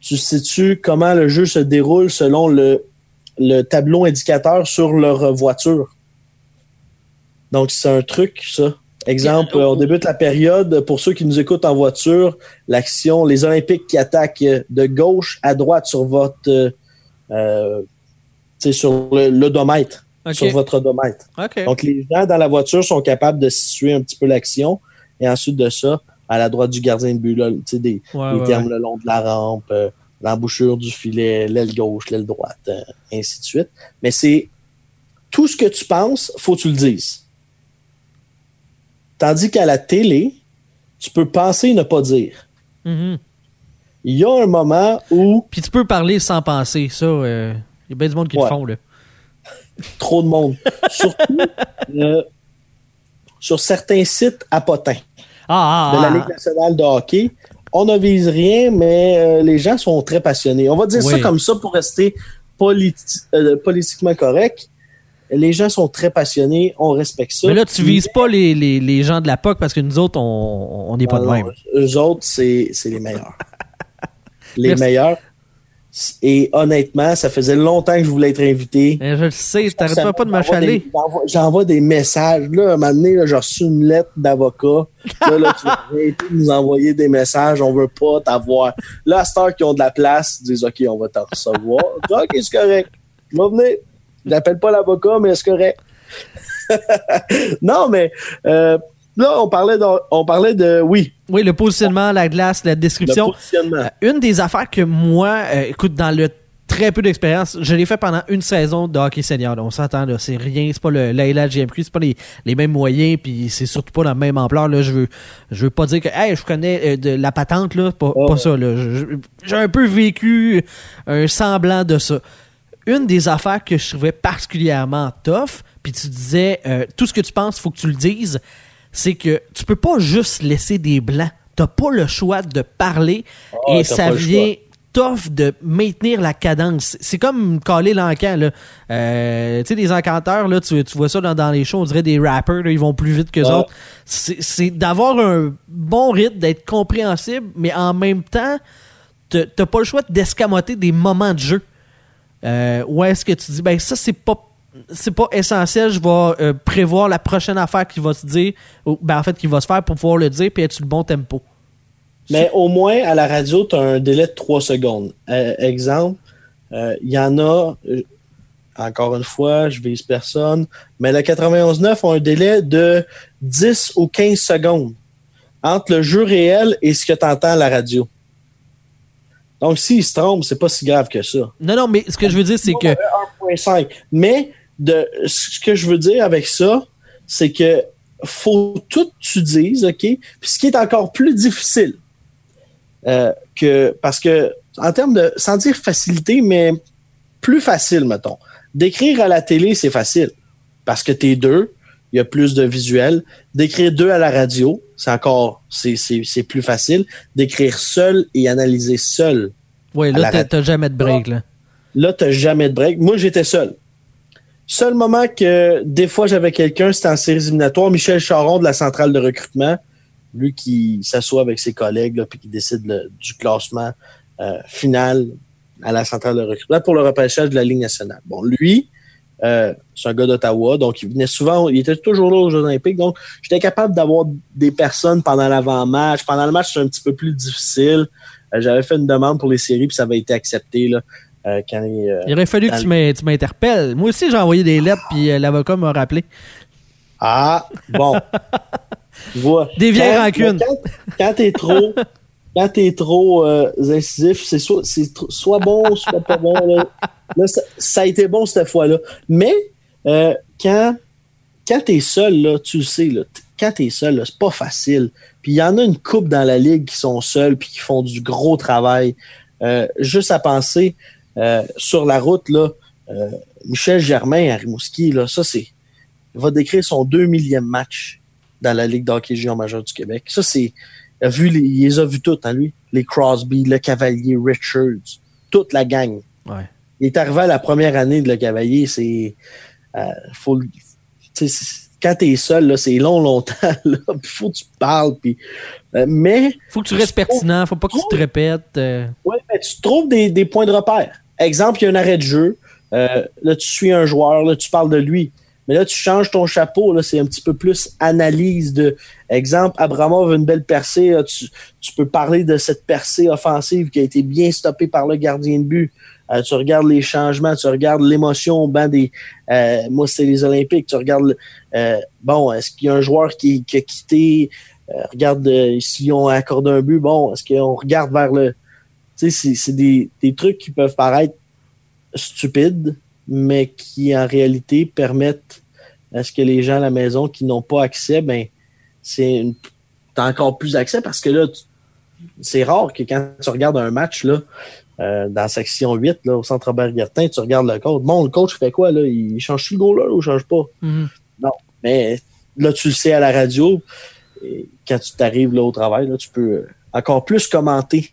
tu sais-tu comment le jeu se déroule selon le, le tableau indicateur sur leur voiture? Donc, c'est un truc, ça. Exemple, on débute la période, pour ceux qui nous écoutent en voiture, l'action, les Olympiques qui attaquent de gauche à droite sur votre, euh, sur l'odomètre sur votre odomètre. Donc, les gens dans la voiture sont capables de situer un petit peu l'action. Et ensuite de ça, à la droite du gardien de but, là, des, les termes le long de la rampe, euh, l'embouchure du filet, l'aile gauche, l'aile droite, euh, ainsi de suite. Mais c'est tout ce que tu penses, faut que tu le dises. Tandis qu'à la télé, tu peux penser et ne pas dire. Mm-hmm. Il y a un moment où. Puis tu peux parler sans penser, ça. Euh, il y a bien du monde qui le font, là trop de monde. Surtout euh, sur certains sites à potins ah, ah, de la ah. Ligue nationale de hockey. On ne vise rien, mais euh, les gens sont très passionnés. On va dire ça comme ça pour rester euh, politiquement correct. Les gens sont très passionnés, on respecte ça. Mais là, tu vises pas les, les, gens de la POC parce que nous autres, on n'est pas de même. Eux autres, c'est les meilleurs. les meilleurs. Et honnêtement, ça faisait longtemps que je voulais être invité. je le sais, t'arrêtes pas de m'achaler. J'envoie des messages. Là, un moment donné, j'ai reçu une lettre d'avocat. Là, là, tu vas nous envoyer des messages. On veut pas t'avoir. Là, à cette heure qui ont de la place, ils disent OK, on va t'en recevoir. OK, c'est correct. Je vais venir. J'appelle pas l'avocat, mais c'est correct. non, mais euh, Là, on parlait de, on parlait de oui. Oui, le positionnement, la glace, la description. Euh, une des affaires que moi, euh, écoute, dans le très peu d'expérience, je l'ai fait pendant une saison de hockey senior. on s'entend là, c'est rien, c'est pas le la c'est pas les, mêmes moyens, puis c'est surtout pas la même ampleur. Là, je veux, je veux pas dire que, hey, je connais euh, de la patente là, pas, ça là. J'ai un peu vécu un semblant de ça. Une des affaires que je trouvais particulièrement tough, puis tu disais, tout ce que tu penses, faut que tu le dises c'est que tu peux pas juste laisser des blancs. T'as pas le choix de parler ah, et ça vient tough de maintenir la cadence. C'est comme caler l'encan. Euh, tu sais, des encanteurs, là, tu, vois ça dans, les shows, on dirait des rappers, ils vont plus vite que les autres. C'est d'avoir un bon rythme, d'être compréhensible, mais en même temps, t'as pas le choix d'escamoter des moments de jeu. Euh, où est-ce que tu dis, ben ça, c'est pas c'est pas essentiel, je vais euh, prévoir la prochaine affaire qui va se dire, ou ben en fait qui va se faire pour pouvoir le dire puis être sur le bon tempo? Mais au moins, à la radio, tu as un délai de 3 secondes. Euh, exemple, il y en a, encore une fois, je vise personne, mais le 91.9 a un délai de 10 ou 15 secondes entre le jeu réel et ce que tu entends à la radio. Donc, s'il se trompe, c'est pas si grave que ça. Non, non, mais ce que je veux dire, c'est que. 1.5. Mais de, ce que je veux dire avec ça, c'est que faut tout tu dises, OK? Puis ce qui est encore plus difficile, euh, que, parce que, en termes de, sans dire facilité, mais plus facile, mettons. D'écrire à la télé, c'est facile. Parce que t'es deux, il y a plus de visuels. D'écrire deux à la radio, c'est encore, c'est plus facile. D'écrire seul et analyser seul. Oui, là, t'as jamais de break, là. Là, t'as jamais de break. Moi, j'étais seul. Seul moment que des fois j'avais quelqu'un, c'était en séries éliminatoires, Michel Charon de la centrale de recrutement, lui qui s'assoit avec ses collègues puis qui décide du classement euh, final à la centrale de recrutement pour le repêchage de la Ligue nationale. Bon, lui, euh, c'est un gars d'Ottawa, donc il venait souvent, il était toujours là aux Jeux Olympiques, donc j'étais capable d'avoir des personnes pendant l'avant-match. Pendant le match, c'est un petit peu plus difficile. Euh, j'avais fait une demande pour les séries, puis ça avait été accepté. Là, euh, quand, il aurait fallu que tu m'interpelles. Moi aussi, j'ai envoyé des lettres, puis l'avocat m'a rappelé. Ah, bon. vois. Des vieilles rancunes. Quand, quand t'es trop quand t'es trop euh, incisif, c'est soit, soit bon, soit pas bon. Là, ça, a été bon cette fois-là. Mais euh, quand, quand t'es seul, là, tu le sais, là, quand t'es seul, c'est pas facile. Puis il y en a une coupe dans la ligue qui sont seuls puis qui font du gros travail. Euh, juste à penser sur la route, là, Michel Germain à Rimouski, là, ça c'est. Il va décrire son deux millième match dans la Ligue d'hockey junior majeur du Québec. Ça, c'est il, a vu les, il les a vus toutes, hein, lui. Les Crosby, le Cavalier, Richards, toute la gang. Ouais. Il est arrivé à la première année de le Cavalier, c'est. Euh, faut, quand t'es seul, c'est long, longtemps. Puis faut que tu parles. Puis, euh, mais. Faut que tu restes pertinent, faut pas que tu te répètes. Euh. Oui, mais tu trouves des, des, points de repère. Exemple, il y a un arrêt de jeu. Euh, là, tu suis un joueur, là, tu parles de lui. Mais là, tu changes ton chapeau, là, c'est un petit peu plus analyse de exemple, Abramov une belle percée, tu, tu, peux parler de cette percée offensive qui a été bien stoppée par le gardien de but. Euh, tu regardes les changements, tu regardes l'émotion au banc des. Euh, moi, c'est les Olympiques. Tu regardes. Euh, bon, est-ce qu'il y a un joueur qui, qui a quitté? Regarde s'ils ont accordé un but. Bon, est-ce qu'on regarde vers le. Sais, c'est des, des trucs qui peuvent paraître stupides, mais qui en réalité permettent à ce que les gens à la maison qui n'ont pas accès, ben, c'est encore plus accès parce que là, c'est rare que quand tu regardes un match là, euh, dans section 8, là, au centre Robert-Gertin, tu regardes le coach. Bon, le coach fait quoi? Là? Il change-tu le goal là ou il change pas? Mm-hmm. Non. Mais là, tu le sais à la radio. Et quand tu t'arrives là au travail, là, tu peux encore plus commenter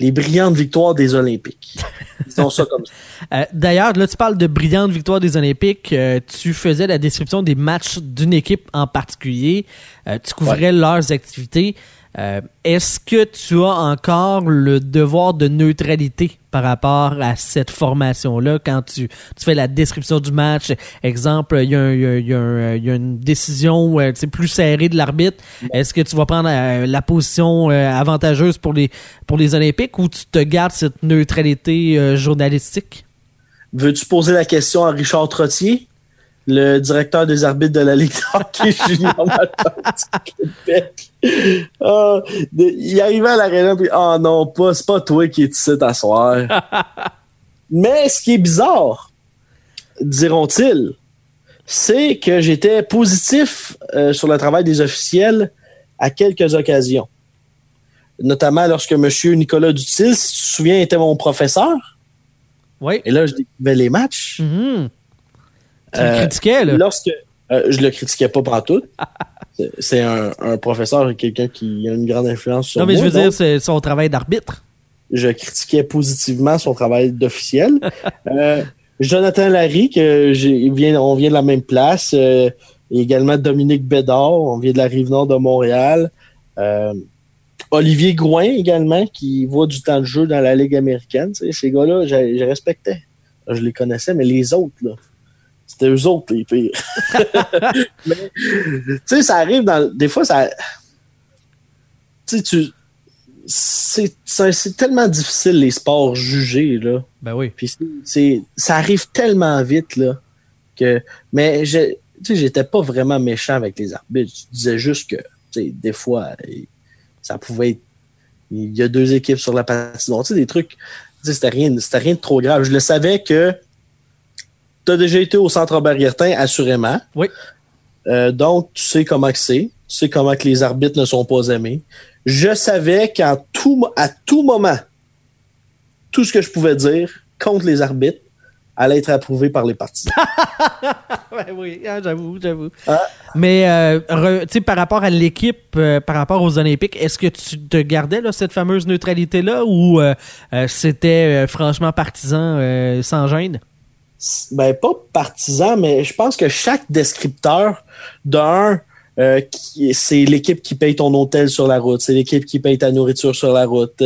les brillantes victoires des Olympiques. Disons ça comme ça. Euh, d'ailleurs, là, tu parles de brillantes victoires des Olympiques. Euh, tu faisais la description des matchs d'une équipe en particulier. Euh, tu couvrais leurs activités. Euh, est-ce que tu as encore le devoir de neutralité par rapport à cette formation-là? Quand tu, fais la description du match? Exemple, il y, a une décision euh, plus serrée de l'arbitre. Est-ce que tu vas prendre euh, la position avantageuse pour les, pour les Olympiques ou tu te gardes cette neutralité journalistique? Veux-tu poser la question à Richard Trottier? Le directeur des arbitres de la Ligue de hockey junior du Québec. Ah, il arrivait à l'aréna puis ah oh non, pas c'est pas toi qui es ici t'asseoir. Mais ce qui est bizarre, diront-ils, c'est que j'étais positif euh, sur le travail des officiels à quelques occasions. Notamment lorsque M. Nicolas Dutil, si tu te souviens, était mon professeur. Oui. Et là, je découvrais les matchs. Mm-hmm. Tu le euh, critiquais, là? Lorsque, euh, je le critiquais pas partout. c'est un, professeur, quelqu'un qui a une grande influence sur moi. Non, mais je veux dire, c'est son travail d'arbitre. Je critiquais positivement son travail d'officiel. Euh, Jonathan Larry, que vient, on vient de la même place. également Dominique Bédard, on vient de la rive nord de Montréal. Olivier Gouin également, qui voit du temps de jeu dans la Ligue américaine. ces gars-là, je, je respectais. Je les connaissais, mais les autres, là, c'était eux autres les pires. Mais, tu sais, ça arrive dans. Des fois, ça. Tu sais, tu. c'est tellement difficile les sports jugés là. Ben oui. Puis c'est ça arrive tellement vite là que mais je sais j'étais pas vraiment méchant avec les arbitres, je disais juste que tu sais des fois ça pouvait être il y a deux équipes sur la patinoire, tu sais des trucs c'était rien c'était rien de trop grave. Je le savais que tu as déjà été au centre Bergertin assurément. Oui. Euh, donc tu sais comment que c'est, tu sais comment que les arbitres ne sont pas aimés je savais qu'à tout, à tout moment, tout ce que je pouvais dire contre les arbitres allait être approuvé par les partisans. oui, ah, j'avoue, j'avoue. Ah. Mais euh, par rapport à l'équipe, euh, par rapport aux Olympiques, est-ce que tu te gardais là, cette fameuse neutralité-là ou euh, c'était franchement partisan sans gêne? Ben, pas partisan, mais je pense que chaque descripteur d'un euh, c'est l'équipe qui paye ton hôtel sur la route, c'est l'équipe qui paye ta nourriture sur la route,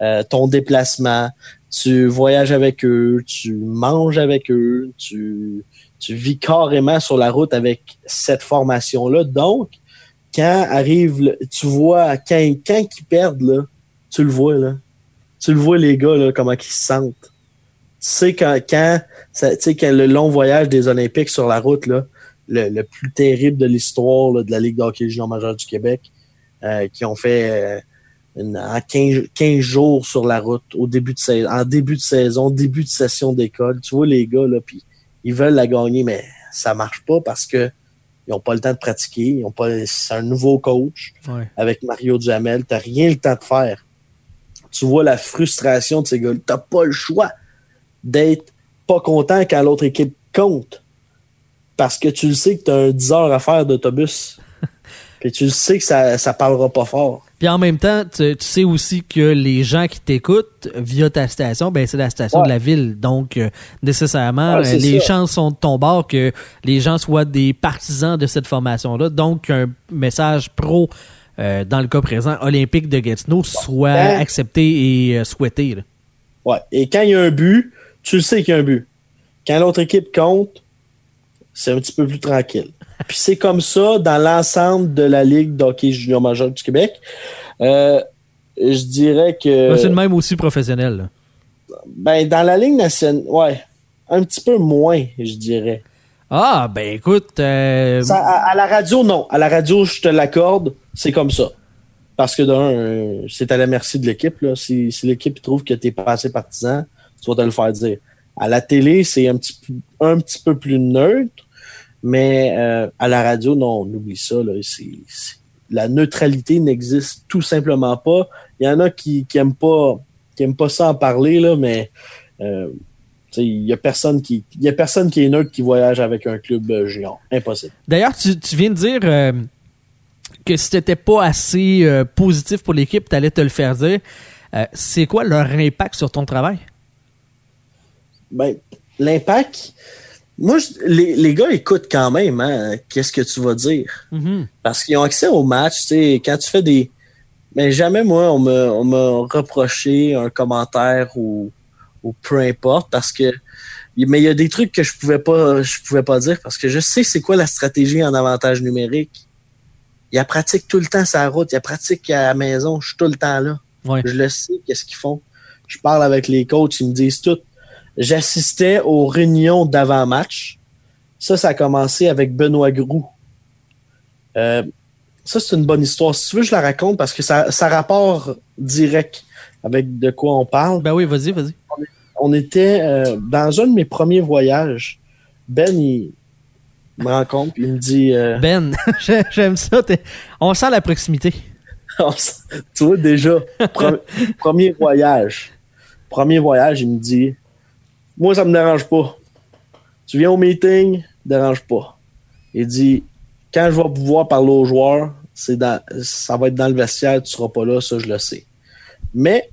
euh, ton déplacement, tu voyages avec eux, tu manges avec eux, tu, tu vis carrément sur la route avec cette formation-là. Donc, quand arrive, tu vois, quand, quand ils perdent, là, tu le vois, là. Tu le vois, les gars, là, comment ils se sentent. Tu sais, quand, quand, tu le long voyage des Olympiques sur la route, là, le, plus terrible de l'histoire de la Ligue d'hockey junior majeur du Québec, euh, qui ont fait euh, en 15, jours sur la route au début de saison, en début de saison, début de session d'école. Tu vois les gars là, puis ils veulent la gagner, mais ça marche pas parce que ils n'ont pas le temps de pratiquer, ils ont pas. C'est un nouveau coach avec Mario Duhamel, t'as rien le temps de faire. Tu vois la frustration de ces gars. T'as pas le choix d'être pas content quand l'autre équipe compte parce que tu le sais que tu as un 10 heures à faire d'autobus. Puis tu le sais que ça ne parlera pas fort. Puis en même temps, tu, sais aussi que les gens qui t'écoutent via ta station, ben c'est la station de la ville. Donc, euh, nécessairement, les chances sont de ton bord que les gens soient des partisans de cette formation-là. Donc, un message pro, euh, dans le cas présent, olympique de Gatineau, soit accepté et euh, souhaité. Ouais. Et quand il y a un but, tu le sais qu'il y a un but. Quand l'autre équipe compte, c'est un petit peu plus tranquille. Puis c'est comme ça dans l'ensemble de la Ligue d'hockey junior majeur du Québec. Euh, je dirais que. c'est le même aussi professionnel. Ben, dans la Ligue nationale, ouais. Un petit peu moins, je dirais. Ah, ben écoute. Euh, à, la radio, non. À la radio, je te l'accorde, c'est comme ça. Parce que d'un, euh, c'est à la merci de l'équipe. Si, si l'équipe trouve que tu n'es pas assez partisan, tu vas te le faire dire. À la télé, c'est un petit, un petit peu plus neutre, mais euh, à la radio, non, on oublie ça. Là, la neutralité n'existe tout simplement pas. Il y en a qui, qui aiment pas qui pas ça en parler, là, mais euh, il y a personne qui a personne qui est neutre qui voyage avec un club euh, géant. Impossible. D'ailleurs, tu, tu, viens de dire que si t'étais pas assez positif pour l'équipe, tu allais te le faire dire. c'est quoi leur impact sur ton travail? Ben, l'impact, moi, les, gars écoutent quand même, hein, qu'est-ce que tu vas dire. Mm-hmm. Parce qu'ils ont accès au match, tu sais, quand tu fais des. Mais jamais, moi, on m'a reproché un commentaire ou, peu importe parce que. Mais il y a des trucs que je pouvais pas, je pouvais pas dire parce que je sais c'est quoi la stratégie en avantage numérique. Il y a pratique tout le temps sa route, il y a pratique à la maison, je suis tout le temps là. Je le sais, qu'est-ce qu'ils font. Je parle avec les coachs, ils me disent tout j'assistais aux réunions d'avant-match. Ça, ça a commencé avec Benoît Groux. Euh, ça, c'est une bonne histoire. Si tu veux, je la raconte parce que ça, ça rapport direct avec de quoi on parle. Ben oui, vas-y, vas-y. On était euh, dans un de mes premiers voyages. Ben, il me rencontre il me dit... Euh, ben, j'aime ça. On sent la proximité. tu vois, déjà, premier voyage. Premier voyage, il me dit moi, ça me dérange pas. Tu viens au meeting, dérange pas. Il dit, quand je vais pouvoir parler aux joueurs, c'est dans, ça va être dans le vestiaire, tu seras pas là, ça, je le sais. Mais,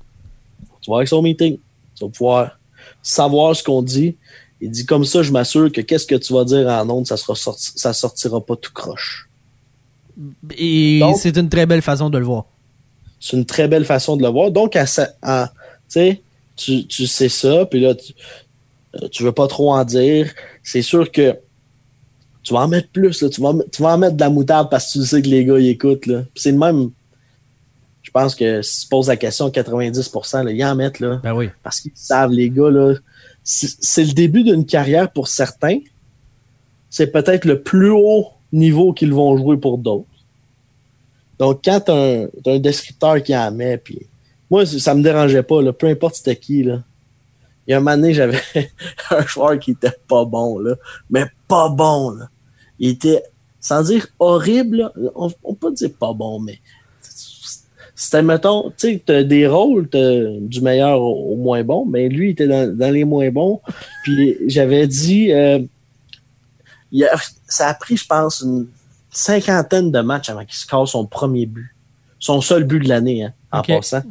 tu vas avec son meeting. Tu vas pouvoir savoir ce qu'on dit. Il dit, comme ça, je m'assure que qu'est-ce que tu vas dire en ondes, ça sera ça sortira pas tout croche. Et c'est une très belle façon de le voir. C'est une très belle façon de le voir. Donc, à, tu, tu sais ça, puis là, tu, tu veux pas trop en dire. C'est sûr que tu vas en mettre plus. Tu, vas, tu vas en mettre de la moutarde parce que tu sais que les gars ils écoutent. C'est le même. Je pense que si tu poses la question 90%, là, ils en mettent là. Ben oui. Parce qu'ils savent, les gars, là. C'est le début d'une carrière pour certains. C'est peut-être le plus haut niveau qu'ils vont jouer pour d'autres. Donc, quand tu un, un, descripteur qui en met, puis moi, ça me dérangeait pas, là, peu importe c'était qui, là. Il y a un moment donné, j'avais un joueur qui était pas bon, là, mais pas bon, là. Il était, sans dire horrible, on, on peut dire pas bon, mais c'était, mettons, tu sais, t'as des rôles, t'as du meilleur au, moins bon, mais lui, il était dans, dans les moins bons. Puis j'avais dit, euh, il a, ça a pris, je pense, une cinquantaine de matchs avant qu'il score son premier but. Son seul but de l'année, hein, en passant.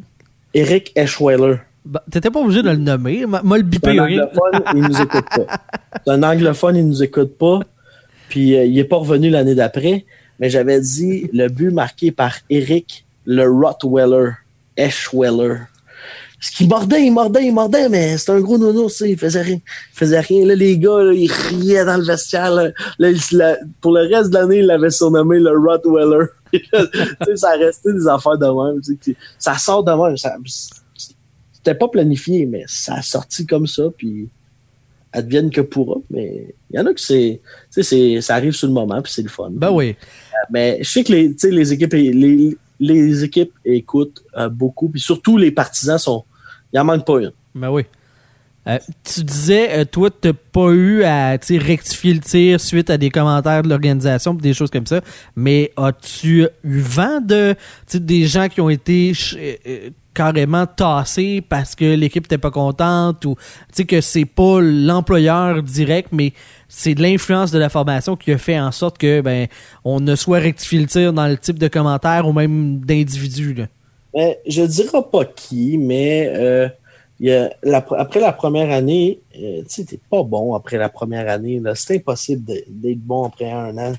Eric Eschweiler. Ben, T'étais pas obligé de le nommer. Moi, le bipé, un anglophone, il nous écoute pas. C'est un anglophone, il nous écoute pas. Puis euh, il est pas revenu l'année d'après. Mais j'avais dit le but marqué par Eric le Rottweiler, Eschweiler. Parce qu'il mordait, il mordait, il mordait, mais c'était un gros nounours, il faisait rien. Il faisait rien. Là, les gars, là, ils riaient dans le vestiaire. Là, la- pour le reste de l'année, il l'avait surnommé le Rottweiler. ça restait des affaires de même. Ça sort de même. Ça, c'était pas planifié, mais ça a sorti comme ça, puis advienne que pourra. Mais il y en a que c'est, tu sais, c'est- ça arrive sur le moment, puis c'est le fun. Ben oui. Mais je sais que les, tu les équipes, les, les équipes écoutent euh, beaucoup, puis surtout les partisans sont, il en manque pas une. Ben oui. Euh, tu disais, euh, toi, t'as pas eu à tu rectifier le tir suite à des commentaires de l'organisation des choses comme ça, mais as-tu eu vent de tu des gens qui ont été carrément tassés parce que l'équipe n'était pas contente ou tu sais que c'est pas l'employeur direct, mais c'est l'influence de la formation qui a fait en sorte que ben on ne soit rectifié dans le type de commentaires ou même d'individus. là. Mais je dirais pas qui, mais euh, après la première année, euh, tu t'es pas bon après la première année. C'est impossible d'être bon après un an.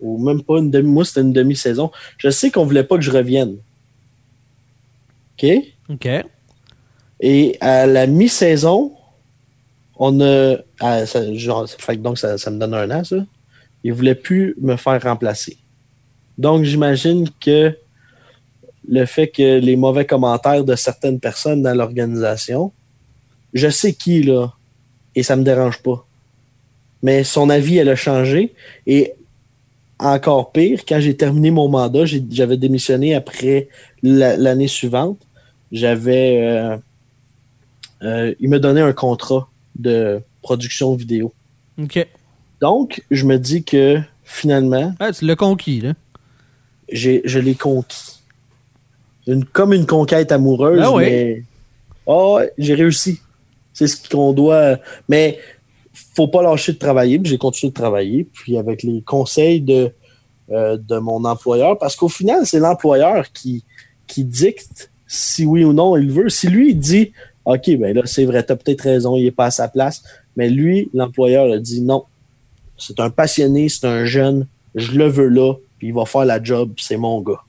Ou même pas une demi. Moi, c'était une demi-saison. Je sais qu'on voulait pas que je revienne. OK? OK. Et à la mi-saison, on a. à- ça, genre, fait donc, ça, ça me donne un an, ça. Ils voulaient plus me faire remplacer. Donc, j'imagine que le fait que les mauvais commentaires de certaines personnes dans l'organisation, je sais qui, là, et ça me dérange pas. Mais son avis, elle a changé. Et encore pire, quand j'ai terminé mon mandat, j'avais démissionné après la- l'année suivante. J'avais. euh, euh, il me donnait un contrat de production vidéo. OK. Donc, je me dis que finalement, Ah, tu l'as conquis, là. j'ai, je l'ai conquis. Une, comme une conquête amoureuse, Ah mais Ah ouais, j'ai réussi. C'est ce qu'on doit. Mais faut pas lâcher de travailler. J'ai continué de travailler. Puis avec les conseils de, euh, de mon employeur, parce qu'au final, c'est l'employeur qui, qui dicte si oui ou non il veut. Si lui, il dit OK, ben là, c'est vrai, tu as peut-être raison, il est pas à sa place. Mais lui, l'employeur, a dit non. C'est un passionné, c'est un jeune, je le veux là, puis il va faire la job, c'est mon gars.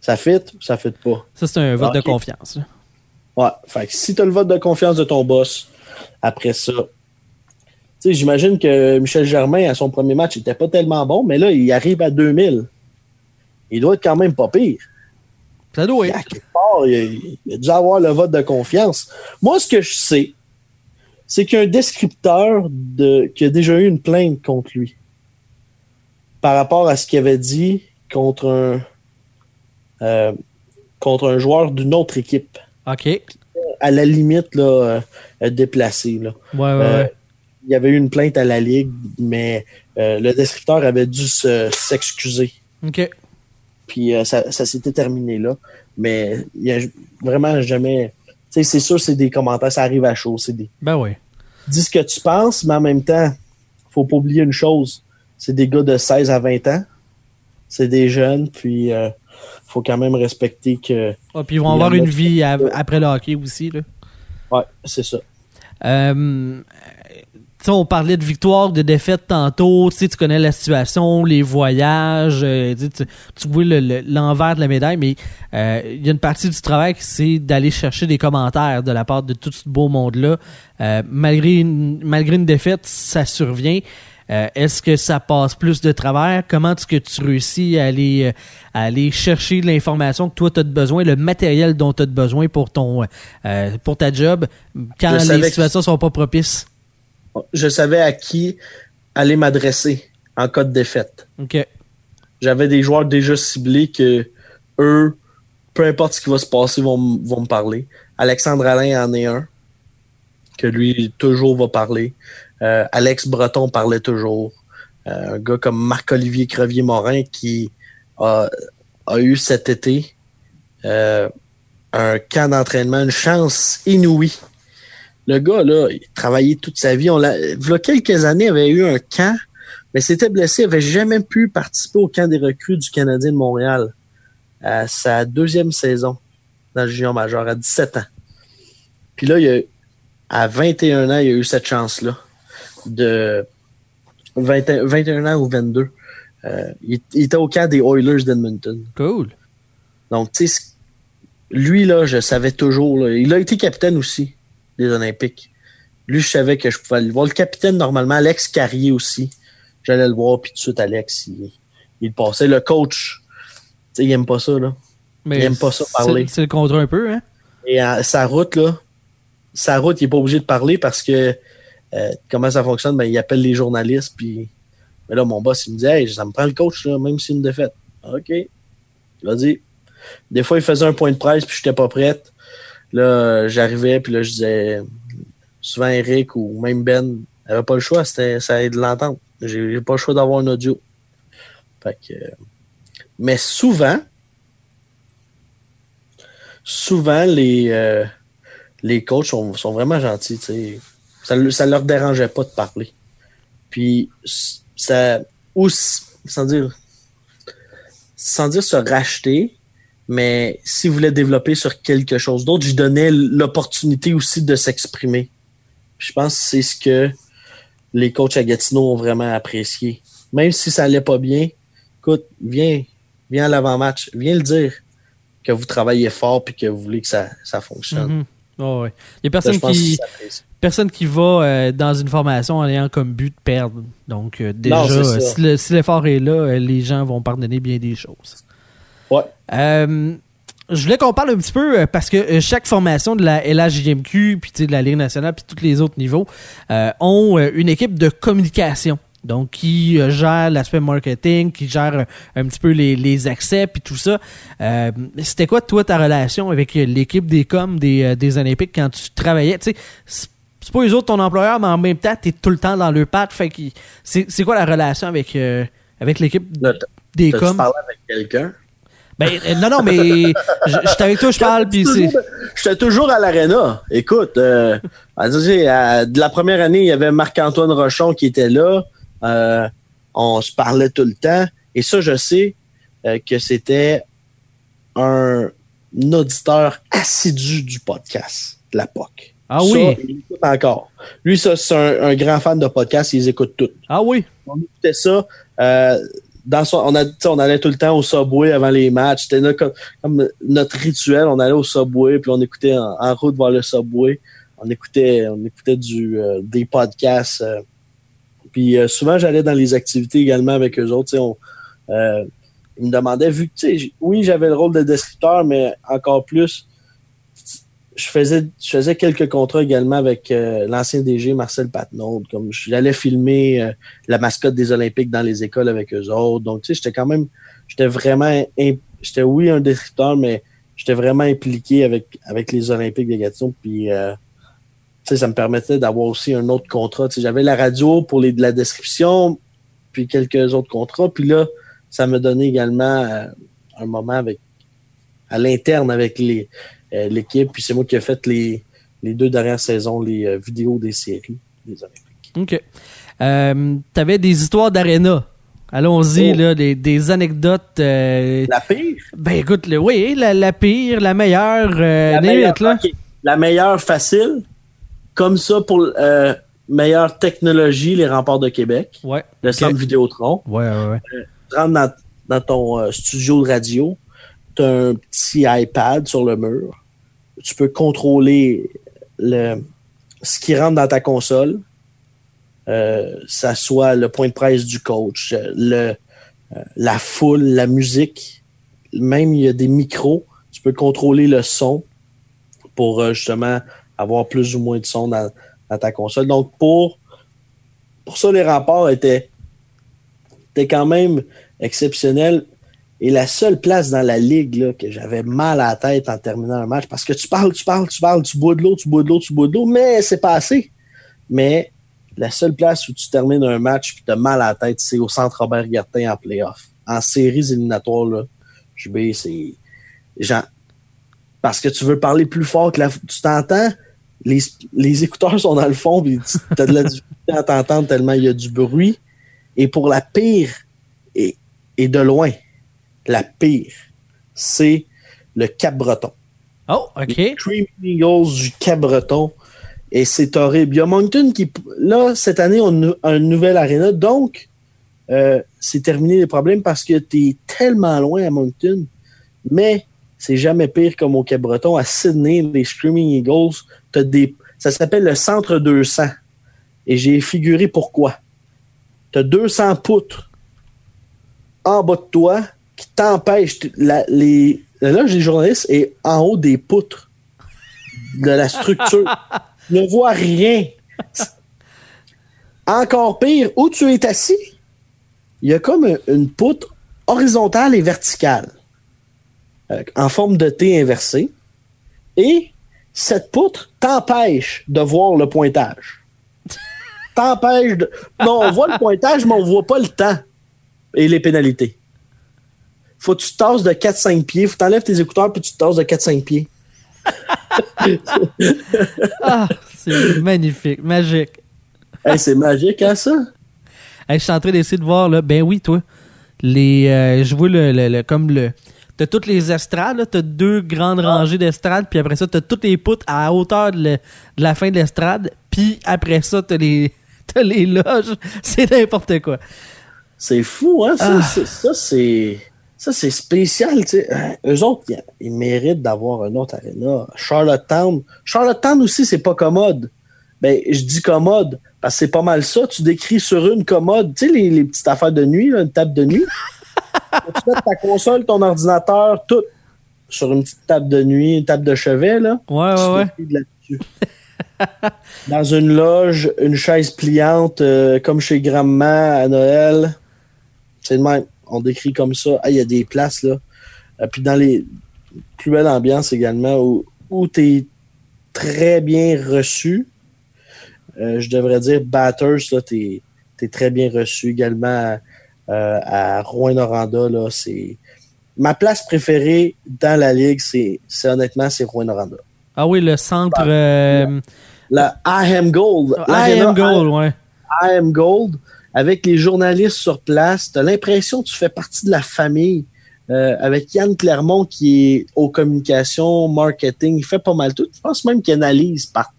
Ça fit ou ça fit pas? Ça, c'est un vote Ok. de confiance. Ouais. Fait que si tu as le vote de confiance de ton boss, après ça. Tu sais, j'imagine que Michel Germain, à son premier match, il était pas tellement bon, mais là, il arrive à 2000. Il doit être quand même pas pire. Ça doit À quelque part, il, a- il a dû avoir le vote de confiance. Moi, ce que je sais, c'est qu'il y a un descripteur de, qui a déjà eu une plainte contre lui par rapport à ce qu'il avait dit contre un, euh, contre un joueur d'une autre équipe OK. à la limite là, euh, déplacé. Là. Ouais, ouais, Euh, ouais. il y avait eu une plainte à la Ligue, mais le descripteur avait dû se- s'excuser. OK. Puis euh, ça, ça s'était terminé là. Mais il y a vraiment jamais. Tu sais, c'est sûr, c'est des commentaires, ça arrive à chaud. C'est des. Ben oui. Dis ce que tu penses, mais en même temps, faut pas oublier une chose. C'est des gars de 16 à 20 ans. C'est des jeunes, puis euh, faut quand même respecter que. Ah, puis ils vont avoir une vie après le hockey aussi. Là. Ouais, c'est ça. Euh, on parlait de victoire, de défaite tantôt. Tu connais la situation, les voyages. Euh, tu, vois l'envers de la médaille, mais euh, il y a une partie du travail qui c'est d'aller chercher des commentaires de la part de tout ce beau monde-là. Euh, malgré, malgré une défaite, ça survient. est-ce que ça passe plus de travers? Comment est-ce que tu réussis à aller, aller chercher l'information que toi tu as besoin, le matériel dont tu as besoin pour ton pour ta job quand les situations ne sont pas propices? Je savais à qui aller m'adresser en cas de défaite. J'avais des joueurs déjà ciblés que eux, peu importe ce qui va se passer, vont, me parler. Alexandre Alain en est un, que lui, toujours va parler. Euh, Alex Breton parlait toujours. Euh, un gars comme Marc-Olivier Crevier-Morin qui a, eu cet été euh, un camp d'entraînement, une chance inouïe le gars, là, il travaillait toute sa vie. On l'a, il y a quelques années, il avait eu un camp, mais s'était blessé, il n'avait jamais pu participer au camp des recrues du Canadien de Montréal à sa deuxième saison dans le junior majeur, à 17 ans. Puis là, il a, à 21 ans, il a eu cette chance-là de 21 ans ou 22. Euh, il, était au camp des Oilers d'Edmonton. Cool. Donc, tu sais, lui, là, je savais toujours. il a été capitaine aussi des Olympiques. Lui, je savais que je pouvais aller le voir. Le capitaine, normalement, Alex Carrier aussi. J'allais le voir, puis tout de suite, Alex, il, il passait. Le coach, tu sais, il aime pas ça, là. Mais il aime pas ça parler. C'est le contre un peu, hein? Et sa route, là, sa route, il est pas obligé de parler parce que euh, comment ça fonctionne, ben, il appelle les journalistes, puis mais là, mon boss, il me dit Hey, ça me prend le coach, là, même si une défaite. OK. Vas-y. Des fois, il faisait un point de presse, puis j'étais pas prête. Là, j'arrivais, puis là, je disais souvent Eric ou même Ben, n'avait pas le choix, c'était ça de l'entendre. J'ai pas le choix d'avoir un audio. Fait que, mais souvent, souvent, les, euh, les coachs sont, sont vraiment gentils. Ça ne leur dérangeait pas de parler. Puis, ça, ou, sans dire, sans dire se racheter, mais s'il voulait développer sur quelque chose d'autre, je donnais l'opportunité aussi de s'exprimer. Je pense que c'est ce que les coachs à Gatineau ont vraiment apprécié. Même si ça allait pas bien, écoute, viens, viens à l'avant-match, viens le dire que vous travaillez fort et que vous voulez que ça, fonctionne. Mm-hmm. Il y a personne qui personne qui va euh, dans une formation en ayant comme but de perdre. Donc euh, déjà, si l'effort est là, euh, les gens vont pardonner bien des choses. Euh, je voulais qu'on parle un petit peu euh, parce que euh, chaque formation de la LHJMQ, puis de la Ligue nationale, puis tous les autres niveaux ont une équipe de communication. Donc, qui gère l'aspect marketing, qui gère un, petit peu les, accès, puis tout ça. C'était quoi, toi, ta relation avec l'équipe des coms des, des Olympiques quand tu travaillais? Tu sais, c'est pas les autres ton employeur, mais en même temps, tu es tout le temps dans le pad. Fait c'est quoi la relation avec, avec l'équipe des coms? Tu avec quelqu'un? Ben, euh, non, non, mais j'étais avec toi, je parle. J'étais toujours à l'aréna. Écoute, euh, de la première année, il y avait Marc-Antoine Rochon qui était là. Euh, on se parlait tout le temps. Et ça, je sais que c'était un auditeur assidu du podcast, de la POC. Ah oui? il écoute encore. Lui, ça, c'est un, grand fan de podcast, il les écoute toutes. Ah oui? On écoutait ça dans on, a, on allait tout le temps au Subway avant les matchs. C'était notre, rituel. On allait au Subway, puis on écoutait en, route vers le Subway. On écoutait, on écoutait du, euh, des podcasts. Euh. puis euh, souvent, j'allais dans les activités également avec eux autres. On, ils me demandaient, vu que, oui, j'avais le rôle de descripteur, mais encore plus, je faisais, je faisais quelques contrats également avec euh, l'ancien DG Marcel Patnaud. Comme j'allais filmer euh, la mascotte des Olympiques dans les écoles avec eux autres. Donc, tu sais, j'étais quand même, j'étais vraiment, j'étais oui un descripteur, mais j'étais vraiment impliqué avec, avec les Olympiques de Gatineau. Puis, euh, tu sais, ça me permettait d'avoir aussi un autre contrat. Tu sais, j'avais la radio pour les, la description, puis quelques autres contrats. Puis là, ça me donnait également un moment avec, à l'interne avec les, euh, l'équipe. Puis c'est moi qui ai fait les, les deux dernières saisons, les euh, vidéos des séries des Olympiques. OK. Euh, tu avais des histoires d'aréna. Allons-y, oh. là, des, des anecdotes. la pire? Ben écoute, le, oui, la, la, pire, la meilleure. la, meilleure là. la meilleure facile. Comme ça, pour meilleure technologie, les remparts de Québec. Ouais. Le Ok. centre Vidéotron. Ouais, ouais, ouais. Tu rentres dans, dans ton euh, studio de radio. Tu as un petit iPad sur le mur. Tu peux contrôler le, ce qui rentre dans ta console. Euh, ça soit le point de presse du coach, le, euh, la foule, la musique. Même il y a des micros. Tu peux contrôler le son pour euh, justement avoir plus ou moins de son dans, dans ta console. Donc pour, pour ça, les remparts étaient, étaient quand même exceptionnels. Et la seule place dans la ligue là, que j'avais mal à la tête en terminant un match, parce que tu parles, tu parles, tu parles, tu bois de l'eau, tu bois de l'eau, tu bois de l'eau, mais c'est pas assez. Mais la seule place où tu termines un match et tu mal à la tête, c'est au centre Robert Gartin en playoff. En séries éliminatoires, là, JB, c'est. Genre, parce que tu veux parler plus fort que la. Tu t'entends, les, les écouteurs sont dans le fond, puis tu as de la difficulté à t'entendre tellement il y a du bruit. Et pour la pire, et, et de loin, la pire, c'est le Cap-Breton. Oh, OK. Les Cream Eagles du Cap-Breton. Et c'est horrible. Il y a Moncton qui, là, cette année, on a une nouvelle arena. Donc, euh, c'est terminé les problèmes parce que tu es tellement loin à Moncton. Mais c'est jamais pire comme au Cap-Breton. À Sydney, les Screaming Eagles, t'as des, ça s'appelle le Centre 200. Et j'ai figuré pourquoi. Tu as 200 poutres en bas de toi qui t'empêchent. La, les, la loge des journalistes est en haut des poutres de la structure. tu ne vois rien. Encore pire, où tu es assis, il y a comme un- une poutre horizontale et verticale euh, en forme de T inversé. Et cette poutre t'empêche de voir le pointage. T'empêche de. Non, on voit le pointage, mais on voit pas le temps et les pénalités. Faut que tu tasses de 4-5 pieds. Faut que t'enlèves tes écouteurs puis tu tasses de 4-5 pieds. Ah, c'est magnifique, magique. Hey, c'est magique, hein, ça? Hey, je suis en train d'essayer de voir, là. Ben oui, toi. Les, euh, je vois le, le- le- comme le. T'as toutes les estrades. T'as deux grandes rangées d'estrades, puis après ça, t'as toutes les poutres à hauteur de, le- de la fin de l'estrade, puis après ça, t'as les, t'as les loges. C'est n'importe quoi. C'est fou, hein? Ça, Ah. ça, c'est. Ça, c'est spécial, tu sais. Hein, Eux autres, ils, ils méritent d'avoir un autre arena. Charlottetown. Charlottetown aussi, c'est pas commode. Ben, je dis commode parce que c'est pas mal ça. Tu décris sur une commode, tu sais, les, les petites affaires de nuit, là, une table de nuit. tu mets ta console, ton ordinateur, tout sur une petite table de nuit, une table de chevet, là. Ouais, ouais, ouais. Dans une loge, une chaise pliante, euh, comme chez Grandma à Noël. C'est le même. On décrit comme ça. Ah, il y a des places, là. Euh, puis dans les plus belles ambiances également, où, où tu es très bien reçu. Euh, je devrais dire Batters, là, tu es, très bien reçu également euh, à Rouen-Noranda. Ma place préférée dans la ligue, c'est, c'est honnêtement, c'est Rouen-Noranda. Ah oui, le centre. euh, La I Am Gold. I am goal, ouais. I Am Gold, avec les journalistes sur place, tu as l'impression que tu fais partie de la famille. Euh, avec Yann Clermont qui est aux communications, marketing, il fait pas mal tout. Je pense même qu'il analyse par,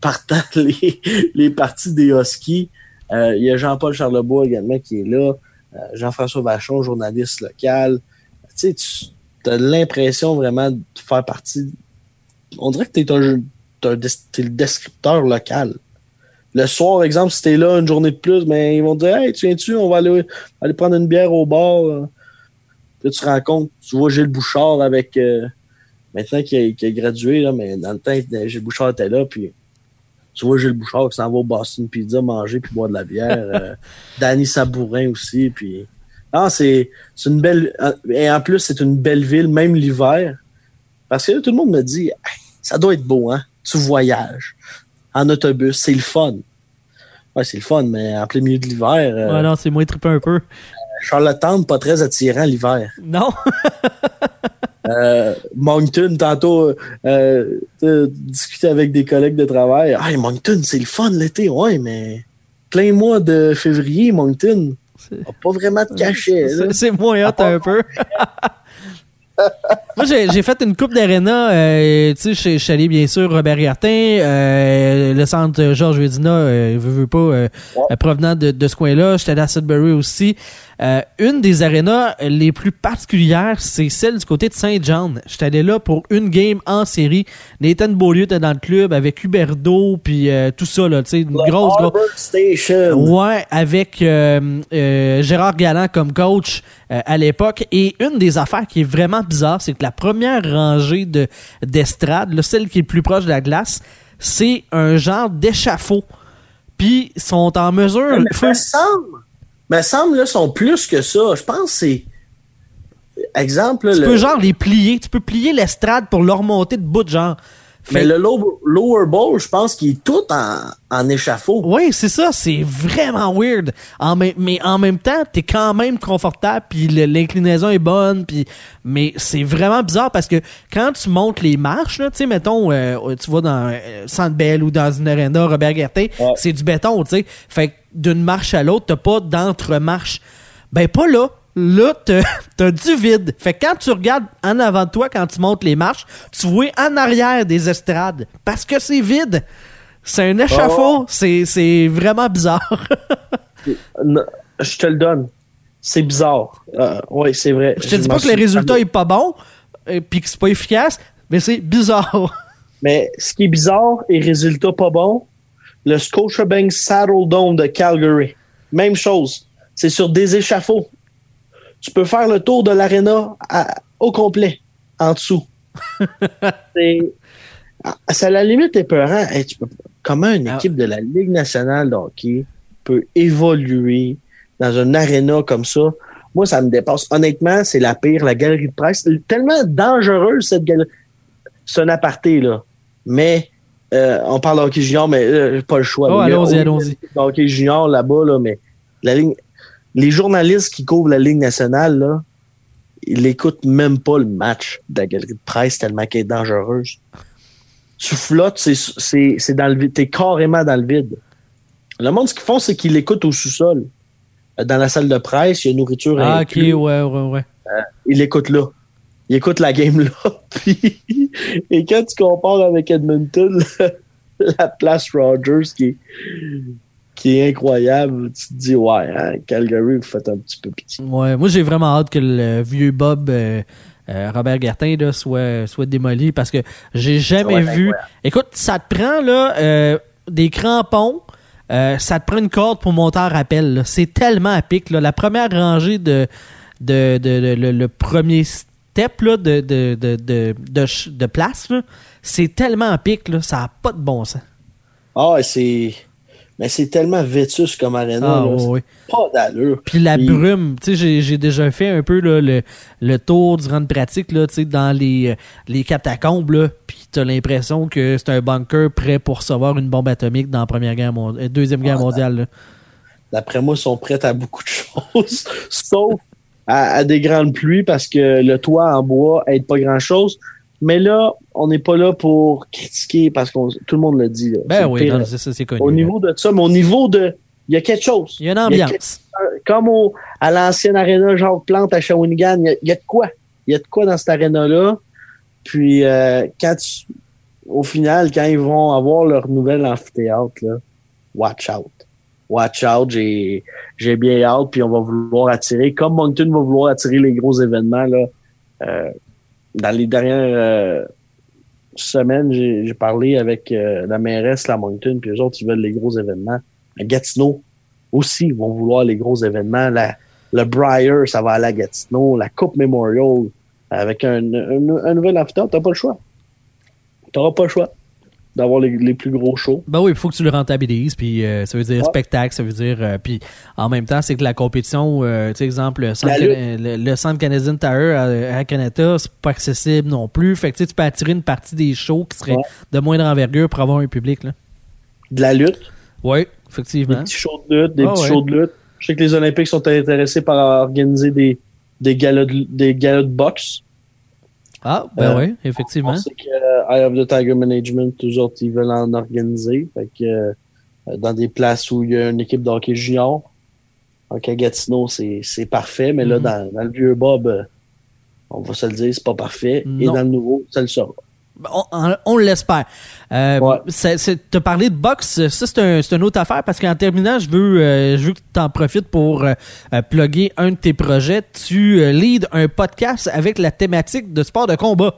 partant les, les parties des Huskies. Euh, il y a Jean-Paul Charlebois également qui est là. Euh, Jean-François Vachon, journaliste local. Tu sais, tu as l'impression vraiment de faire partie. On dirait que tu es, un, t'es le descripteur local. Le soir, exemple, si t'es là une journée de plus, ben, ils vont te dire Hey, tu viens-tu, on va aller, aller prendre une bière au bar. là. Puis Là, tu rencontres, tu vois Gilles Bouchard avec euh, maintenant qui a gradué, là, mais dans le temps, Gilles Bouchard était là, puis tu vois Gilles Bouchard qui s'en va au Boston Pizza manger puis boire de la bière. euh, Danny Sabourin aussi, puis. Non, c'est c'est une belle. Et en plus, c'est une belle ville, même l'hiver. Parce que là, tout le monde me dit Hey, ça doit être beau, hein? Tu voyages en autobus, c'est le fun. Ouais, c'est le fun, mais en plein milieu de l'hiver, euh, Ouais, non, c'est moins trippé un peu. Charlottetown, pas très attirant l'hiver. Non? Euh, Moncton, tantôt, euh, t'as discuté avec des collègues de travail. Ah, Moncton, c'est le fun l'été, ouais, mais plein mois de février, Moncton, pas vraiment de cachet. C'est moins hot un peu. Moi, j'ai fait une coupe d'arena. Euh, tu sais, je suis allé bien sûr Robert Gartin, euh, le centre Georges Vedina, euh, veut, veut pas, euh, provenant de, de ce coin-là. J'étais à Sudbury aussi. Euh, une des arénas les plus particulières, c'est celle du côté de Saint-Jean. J'étais allé là pour une game en série. Nathan Beaulieu était dans le club avec Huberdo puis euh, tout ça là, tu sais, une grosse, grosse Station. Ouais, avec euh, Gérard Galland comme coach à l'époque. Et une des affaires qui est vraiment bizarre, c'est que la première rangée de d'estrade, celle qui est le plus proche de la glace, c'est un genre d'échafaud. Puis sont en mesure. Mais semble me semble, là, sont plus que ça. Je pense que c'est. Exemple. tu peux genre les plier. Tu peux plier l'estrade pour leur monter de bout de Mais le lower bowl, je pense qu'il est tout en, en échafaud. Oui, c'est ça. C'est vraiment weird. En mais en même temps, t'es quand même confortable, puis l'inclinaison est bonne, puis mais c'est vraiment bizarre parce que quand tu montes les marches, tu sais, mettons, euh, tu vas dans euh, Sandbell ou dans une arena Robert Gertin, c'est du béton, tu sais. Fait que d'une marche à l'autre, t'as pas d'entre-marche. Ben pas là là, t'as du vide. Fait que quand tu regardes en avant de toi, quand tu montes les marches, tu vois en arrière des estrades. Parce que c'est vide. C'est un échafaud. Oh. C'est vraiment bizarre. je te le donne. C'est bizarre. Euh, oui, c'est vrai. Je te dis pas que le résultat est pas bon, et puis que c'est pas efficace, mais c'est bizarre. Mais ce qui est bizarre et résultat pas bon, le Scotiabank Saddle Dome de Calgary. Même chose. C'est sur des échafauds tu peux faire le tour de l'aréna au complet, en dessous. c'est à la limite épeurant. comment une ah. équipe de la Ligue nationale de hockey peut évoluer dans un aréna comme ça? Moi, ça me dépasse. Honnêtement, c'est la pire, la galerie de presse. C'est tellement dangereuse, cette galerie. C'est un aparté, là. Mais euh, on parle de hockey junior, mais euh, pas le choix. Oh, allons-y, allons-y. Hockey junior là-bas, là, mais la ligne, les journalistes qui couvrent la Ligue nationale, là, ils n'écoutent même pas le match de la galerie de presse tellement qu'elle est dangereuse. Tu flottes, c'est dans le vide. T'es carrément dans le vide. Le monde, ce qu'ils font, c'est qu'ils l'écoutent au sous-sol. Dans la salle de presse, il y a nourriture. Ah, ok, ouais, ouais, ouais. Euh, ils l'écoutent là. Ils écoutent la game là. et quand tu compares avec Edmonton, la place Rogers qui est qui est incroyable. Tu te dis, ouais, hein, Calgary, vous faites un petit peu petit. Ouais, moi, j'ai vraiment hâte que le vieux Bob. Euh, euh, Robert Gertin soit, soit démoli parce que j'ai jamais vu. Écoute, ça te prend là euh, des crampons, ça te prend une corde pour monter en rappel. C'est tellement à pic. Là. La première rangée de, de, de, le, premier step là, de, de, de, de, place, c'est tellement à pic, là, ça n'a pas de bon sens. Ah, c'est mais c'est tellement vétus comme arena. Ah, Pas d'allure. Puis la brume, tu sais, j'ai déjà fait un peu le, le, tour durant une pratique là, dans les, euh, les catacombes, là, puis t'as l'impression que c'est un bunker prêt pour recevoir une bombe atomique dans la première guerre mondiale, euh, deuxième guerre ah, mondiale. D'après moi, ils sont prêts à beaucoup de choses, sauf à, des grandes pluies parce que le toit en bois aide pas grand chose. Mais là, on n'est pas là pour critiquer parce que tout le monde le dit. Ben oui, c'est connu. Au niveau de ça, mais au niveau de. Il y a quelque chose. Il y a une ambiance. comme à l'ancienne aréna Jacques Plante à Shawinigan, il y, a, de quoi. Il y a de quoi dans cette aréna-là. Puis, euh, quand au final, quand ils vont avoir leur nouvel amphithéâtre, là, watch out. Watch out, j'ai, j'ai bien hâte, puis on va vouloir attirer, comme Moncton va vouloir attirer les gros événements, là, euh, dans les dernières euh, semaines, j'ai parlé avec euh, la mairesse Lamonton, puis eux autres, ils veulent les gros événements. À Gatineau aussi, vont vouloir les gros événements. La, le Briar, ça va aller à Gatineau. La Coupe Memorial, avec un, un, nouvel amphithéâtre, t'as pas le choix. T'auras pas le choix d'avoir les, plus gros shows. Ben oui, il faut que tu le rentabilises, puis euh, ça veut dire spectacle, ça veut dire... Euh, puis en même temps, c'est que la compétition, euh, tu sais, exemple, le centre, le, centre Canadian Tower à, Canada, c'est pas accessible non plus. Fait que tu peux attirer une partie des shows qui seraient de moindre envergure pour avoir un public. Là. De la lutte? Oui, effectivement. Des petits shows de lutte, des petits shows de lutte. Je sais que les Olympiques sont intéressés par organiser des, des galas de, des galas de boxe. Ah, ben euh, oui, effectivement. C'est que euh, Eye of the Tiger Management, toujours, ils veulent en organiser. Fait que, euh, dans des places où il y a une équipe de hockey junior. À Gatineau, c'est parfait, mais là, mm-hmm. dans, dans, le vieux Bob, On va se le dire, c'est pas parfait. Et dans le nouveau, ça le sera. On, on- on l'espère. Euh, Ouais. c'est- T'as parlé de boxe, ça c'est un, une autre affaire parce qu'en terminant, je veux, euh, je veux que tu en profites pour euh, euh, plugger un de tes projets. Tu leads un podcast avec la thématique de sport de combat.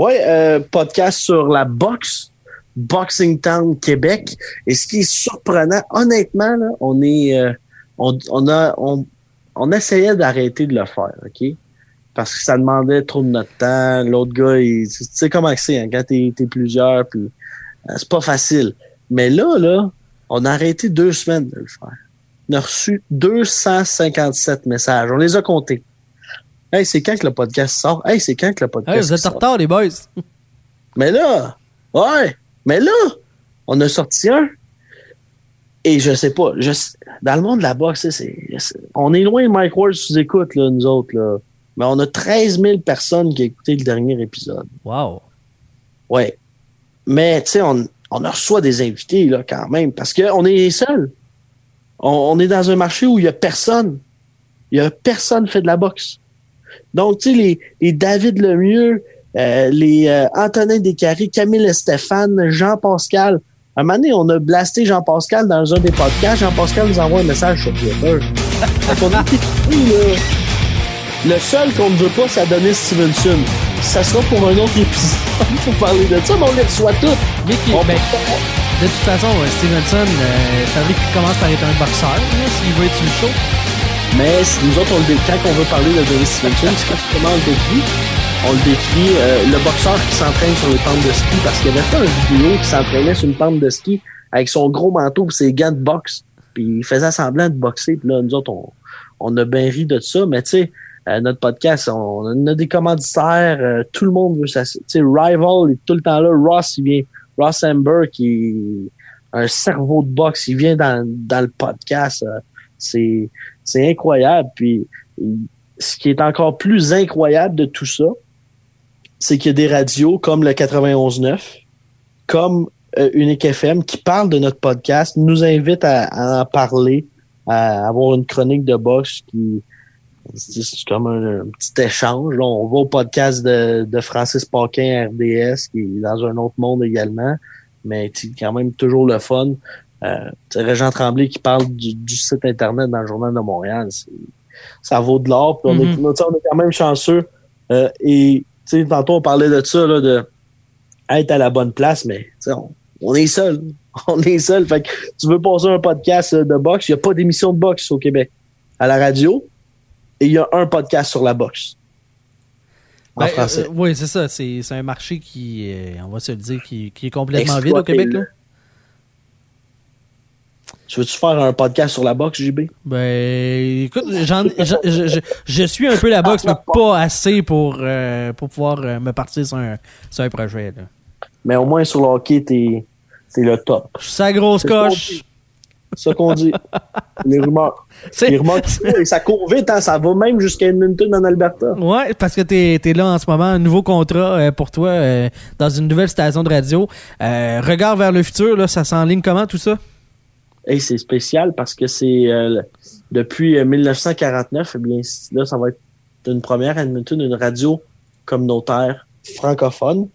Euh, podcast sur la boxe, Boxing Town Québec. Et ce qui est surprenant, honnêtement, là, on est, on, on a, on, on essayait d'arrêter de le faire, ok? Parce que ça demandait trop de notre temps. L'autre gars, il, tu sais comment c'est hein, quand t'es, t'es plusieurs, puis euh, c'est pas facile. Mais là, là, on a arrêté deux semaines de le faire. On a reçu 257 messages. On les a comptés. Hey, c'est quand que le podcast sort? Hey, c'est quand que le podcast Hey, vous êtes en retard, les boys. Mais là, ouais, mais là, on a sorti un. Et je sais pas, je dans le monde de la boxe, c'est, c'est- on est loin de Mike Ward sous écoute, là, nous autres, là. Mais on a 13 000 personnes qui ont écouté le dernier épisode. Wow. Ouais. Mais, tu sais, on, on reçoit des invités, là, quand même, parce qu'on est les seuls. On, on est dans un marché où il y a personne. Il y a personne qui fait de la boxe. Donc, tu sais, les, les David Lemieux, euh, les euh, Antonin Descaries, Camille Stéphane, Jean-Pascal. À un moment donné, on a blasté Jean-Pascal dans un des podcasts. Jean-Pascal nous envoie un message sur Twitter. A été là. Le seul qu'on ne veut pas, c'est Adonis Stevenson. Ça sera pour un autre épisode pour parler de ça, mais on les reçoit tous. Mais qui- On ben, de toute façon, euh, Stevenson, euh, ça veut dire qu'il commence par être un boxeur, là, s'il veut être sur le show. Mais nous autres, on le quand on veut parler de Doris Stevenson, c'est quand comment on le décrit. On le décrit, euh, le boxeur qui s'entraîne sur les pentes de ski, parce qu'il avait fait une vidéo qui s'entraînait sur une pente de ski avec son gros manteau et ses gants de boxe. Puis il faisait semblant de boxer. Puis là, nous autres, on, on a bien ri de ça. Mais tu sais, euh, notre podcast, on, on a des commanditaires. euh, tout le monde veut ça. Rival est tout le temps là. Ross, il vient. Ross Amber, qui est un cerveau de boxe, il vient dans, dans le podcast. euh, c'est c'est incroyable. Puis ce qui est encore plus incroyable de tout ça, c'est qu'il y a des radios comme le 91.9, comme euh, Unique FM, qui parlent de notre podcast, nous invitent à, à en parler, à avoir une chronique de boxe qui c'est comme un, un petit échange. Là, on va au podcast de, de Francis Paquin RDS, qui est dans un autre monde également, mais c'est quand même toujours le fun. Euh, c'est Régent Tremblay qui parle du, du site internet dans le journal de Montréal. Ça vaut de l'or. Puis on, est, Mhm. tu sais, on est quand même chanceux. Euh, et tu sais, tantôt on parlait de ça, là, de être à la bonne place, mais tu sais, on, on est seul. On est seul. Fait que tu veux passer un podcast de boxe, il n'y a pas d'émission de boxe au Québec. À la radio, et il y a un podcast sur la boxe. En Ben, français. euh, oui, c'est ça. C'est c'est un marché qui, euh, on va se le dire, qui, qui est complètement vide au Québec. Là. Tu veux-tu faire un podcast sur la boxe, JB? Ben, écoute, j'en- je, je, suis un peu la boxe, mais pas assez pour, euh, pour pouvoir euh, me partir sur un, sur un projet. Là. Mais au moins sur le hockey, t'es t'es le top. Sa grosse C'est ce qu'on dit. Les rumeurs. Les rumeurs et ça court vite, hein, ça va même jusqu'à Edmonton en Alberta. Ouais, parce que t'es es là en ce moment, un nouveau contrat euh, pour toi euh, dans une nouvelle station de radio. Euh, regard vers le futur, là, ça s'enligne comment tout ça? Et c'est spécial parce que c'est depuis euh, 1949, eh bien là, ça va être une première à Edmonton, une radio communautaire francophone.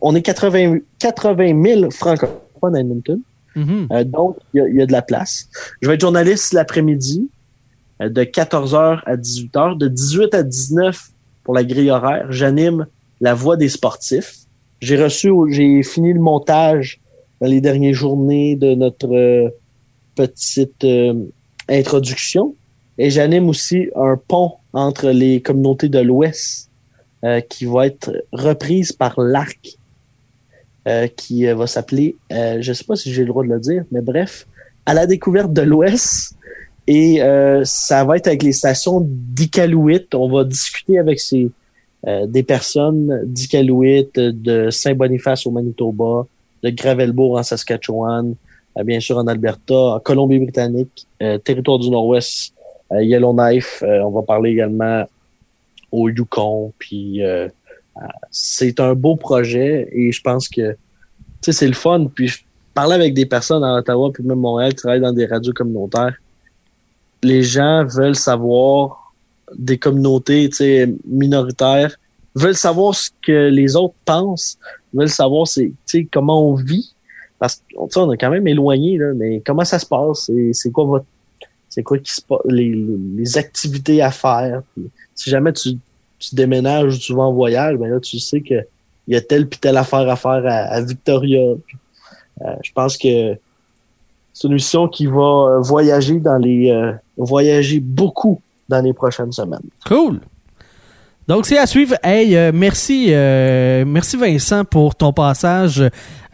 On est 80, 80 000 francophones à Edmonton. Mhm. Euh, donc, il y, y a de la place. Je vais être journaliste l'après-midi, euh, de 14h à 18h, de 18 à 19 pour la grille horaire. J'anime la voix des sportifs. J'ai reçu, j'ai fini le montage dans les dernières journées de notre euh, petite introduction. Et j'anime aussi un pont entre les communautés de l'Ouest euh, qui va être reprise par l'ARC euh, qui euh, va s'appeler, euh, je sais pas si j'ai le droit de le dire, mais bref, à la découverte de l'Ouest. Et euh, ça va être avec les stations d'Iqaluit. On va discuter avec ces, euh, des personnes d'Iqaluit, de Saint-Boniface au Manitoba, de Gravelbourg en Saskatchewan, bien sûr en Alberta, en Colombie-Britannique, territoire du Nord-Ouest, Yellowknife. On va parler également au Yukon, puis c'est un beau projet et je pense que c'est le fun puis je parlais avec des personnes à Ottawa puis même Montréal qui travaillent dans des radios communautaires les gens veulent savoir des communautés minoritaires veulent savoir ce que les autres pensent, veulent savoir c'est comment on vit. Parce qu'on est quand même éloigné, là, mais comment ça se passe? C'est quoi votre c'est quoi qui se passe, les, les, activités à faire? si jamais tu, tu déménages ou tu en voyage, ben là, tu sais que il y a telle puis telle affaire à faire à, Victoria. Euh, je pense que c'est une mission qui va euh, voyager dans les euh, voyager beaucoup dans les prochaines semaines. Cool. Donc, c'est à suivre. Hey, euh, merci, euh, merci Vincent pour ton passage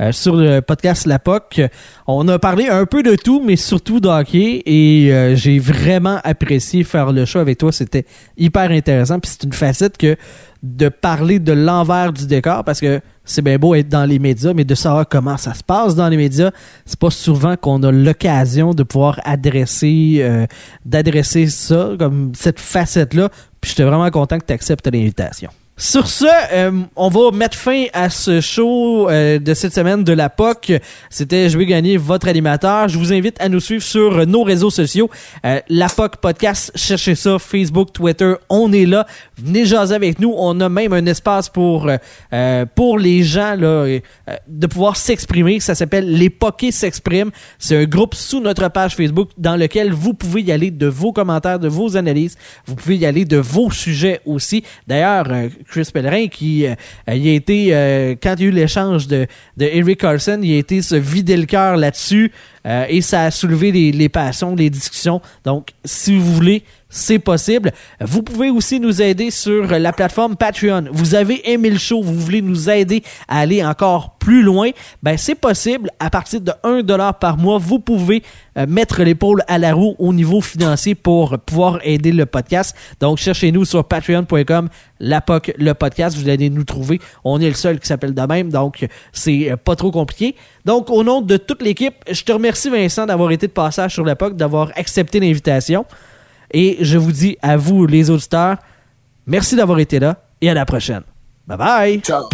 euh, sur le podcast La POC. On a parlé un peu de tout, mais surtout d'hockey, et j'ai vraiment apprécié faire le show avec toi. C'était hyper intéressant, puis c'est une facette que de parler de l'envers du décor, parce que c'est bien beau être dans les médias, mais de savoir comment ça se passe dans les médias, c'est pas souvent qu'on a l'occasion de pouvoir adresser, d'adresser ça, comme cette facette-là puis j'étais vraiment content que tu acceptes l'invitation. Sur ce, euh, on va mettre fin à ce show euh, de cette semaine de la POC. C'était Je vais gagner votre animateur. Je vous invite à nous suivre sur nos réseaux sociaux. Euh, la POC Podcast, cherchez ça, Facebook, Twitter, on est là. Venez jaser avec nous. On a même un espace pour pour les gens là, de pouvoir s'exprimer. Ça s'appelle Les Poquets s'expriment. C'est un groupe sous notre page Facebook dans lequel vous pouvez y aller de vos commentaires, de vos analyses. Vous pouvez y aller de vos sujets aussi. D'ailleurs, Chris Pellerin qui euh, il a été euh, quand il y a eu l'échange de, de Eric Carlson, il a été se vider le cœur là-dessus euh, et ça a soulevé les, les passions, les discussions. Donc, si vous voulez c'est possible. Vous pouvez aussi nous aider sur la plateforme Patreon. Vous avez aimé le show, vous voulez nous aider à aller encore plus loin, ben c'est possible. À partir de 1 dollar par mois, vous pouvez euh, mettre l'épaule à la roue au niveau financier pour pouvoir aider le podcast. Donc cherchez-nous sur patreon.com l'APOC le podcast, vous allez nous trouver. On est le seul qui s'appelle de même, donc c'est euh, pas trop compliqué. Donc au nom de toute l'équipe, je te remercie Vincent d'avoir été de passage sur l'APOC, d'avoir accepté l'invitation. Et je vous dis à vous, les auditeurs, merci d'avoir été là et à la prochaine. Bye bye. Ciao.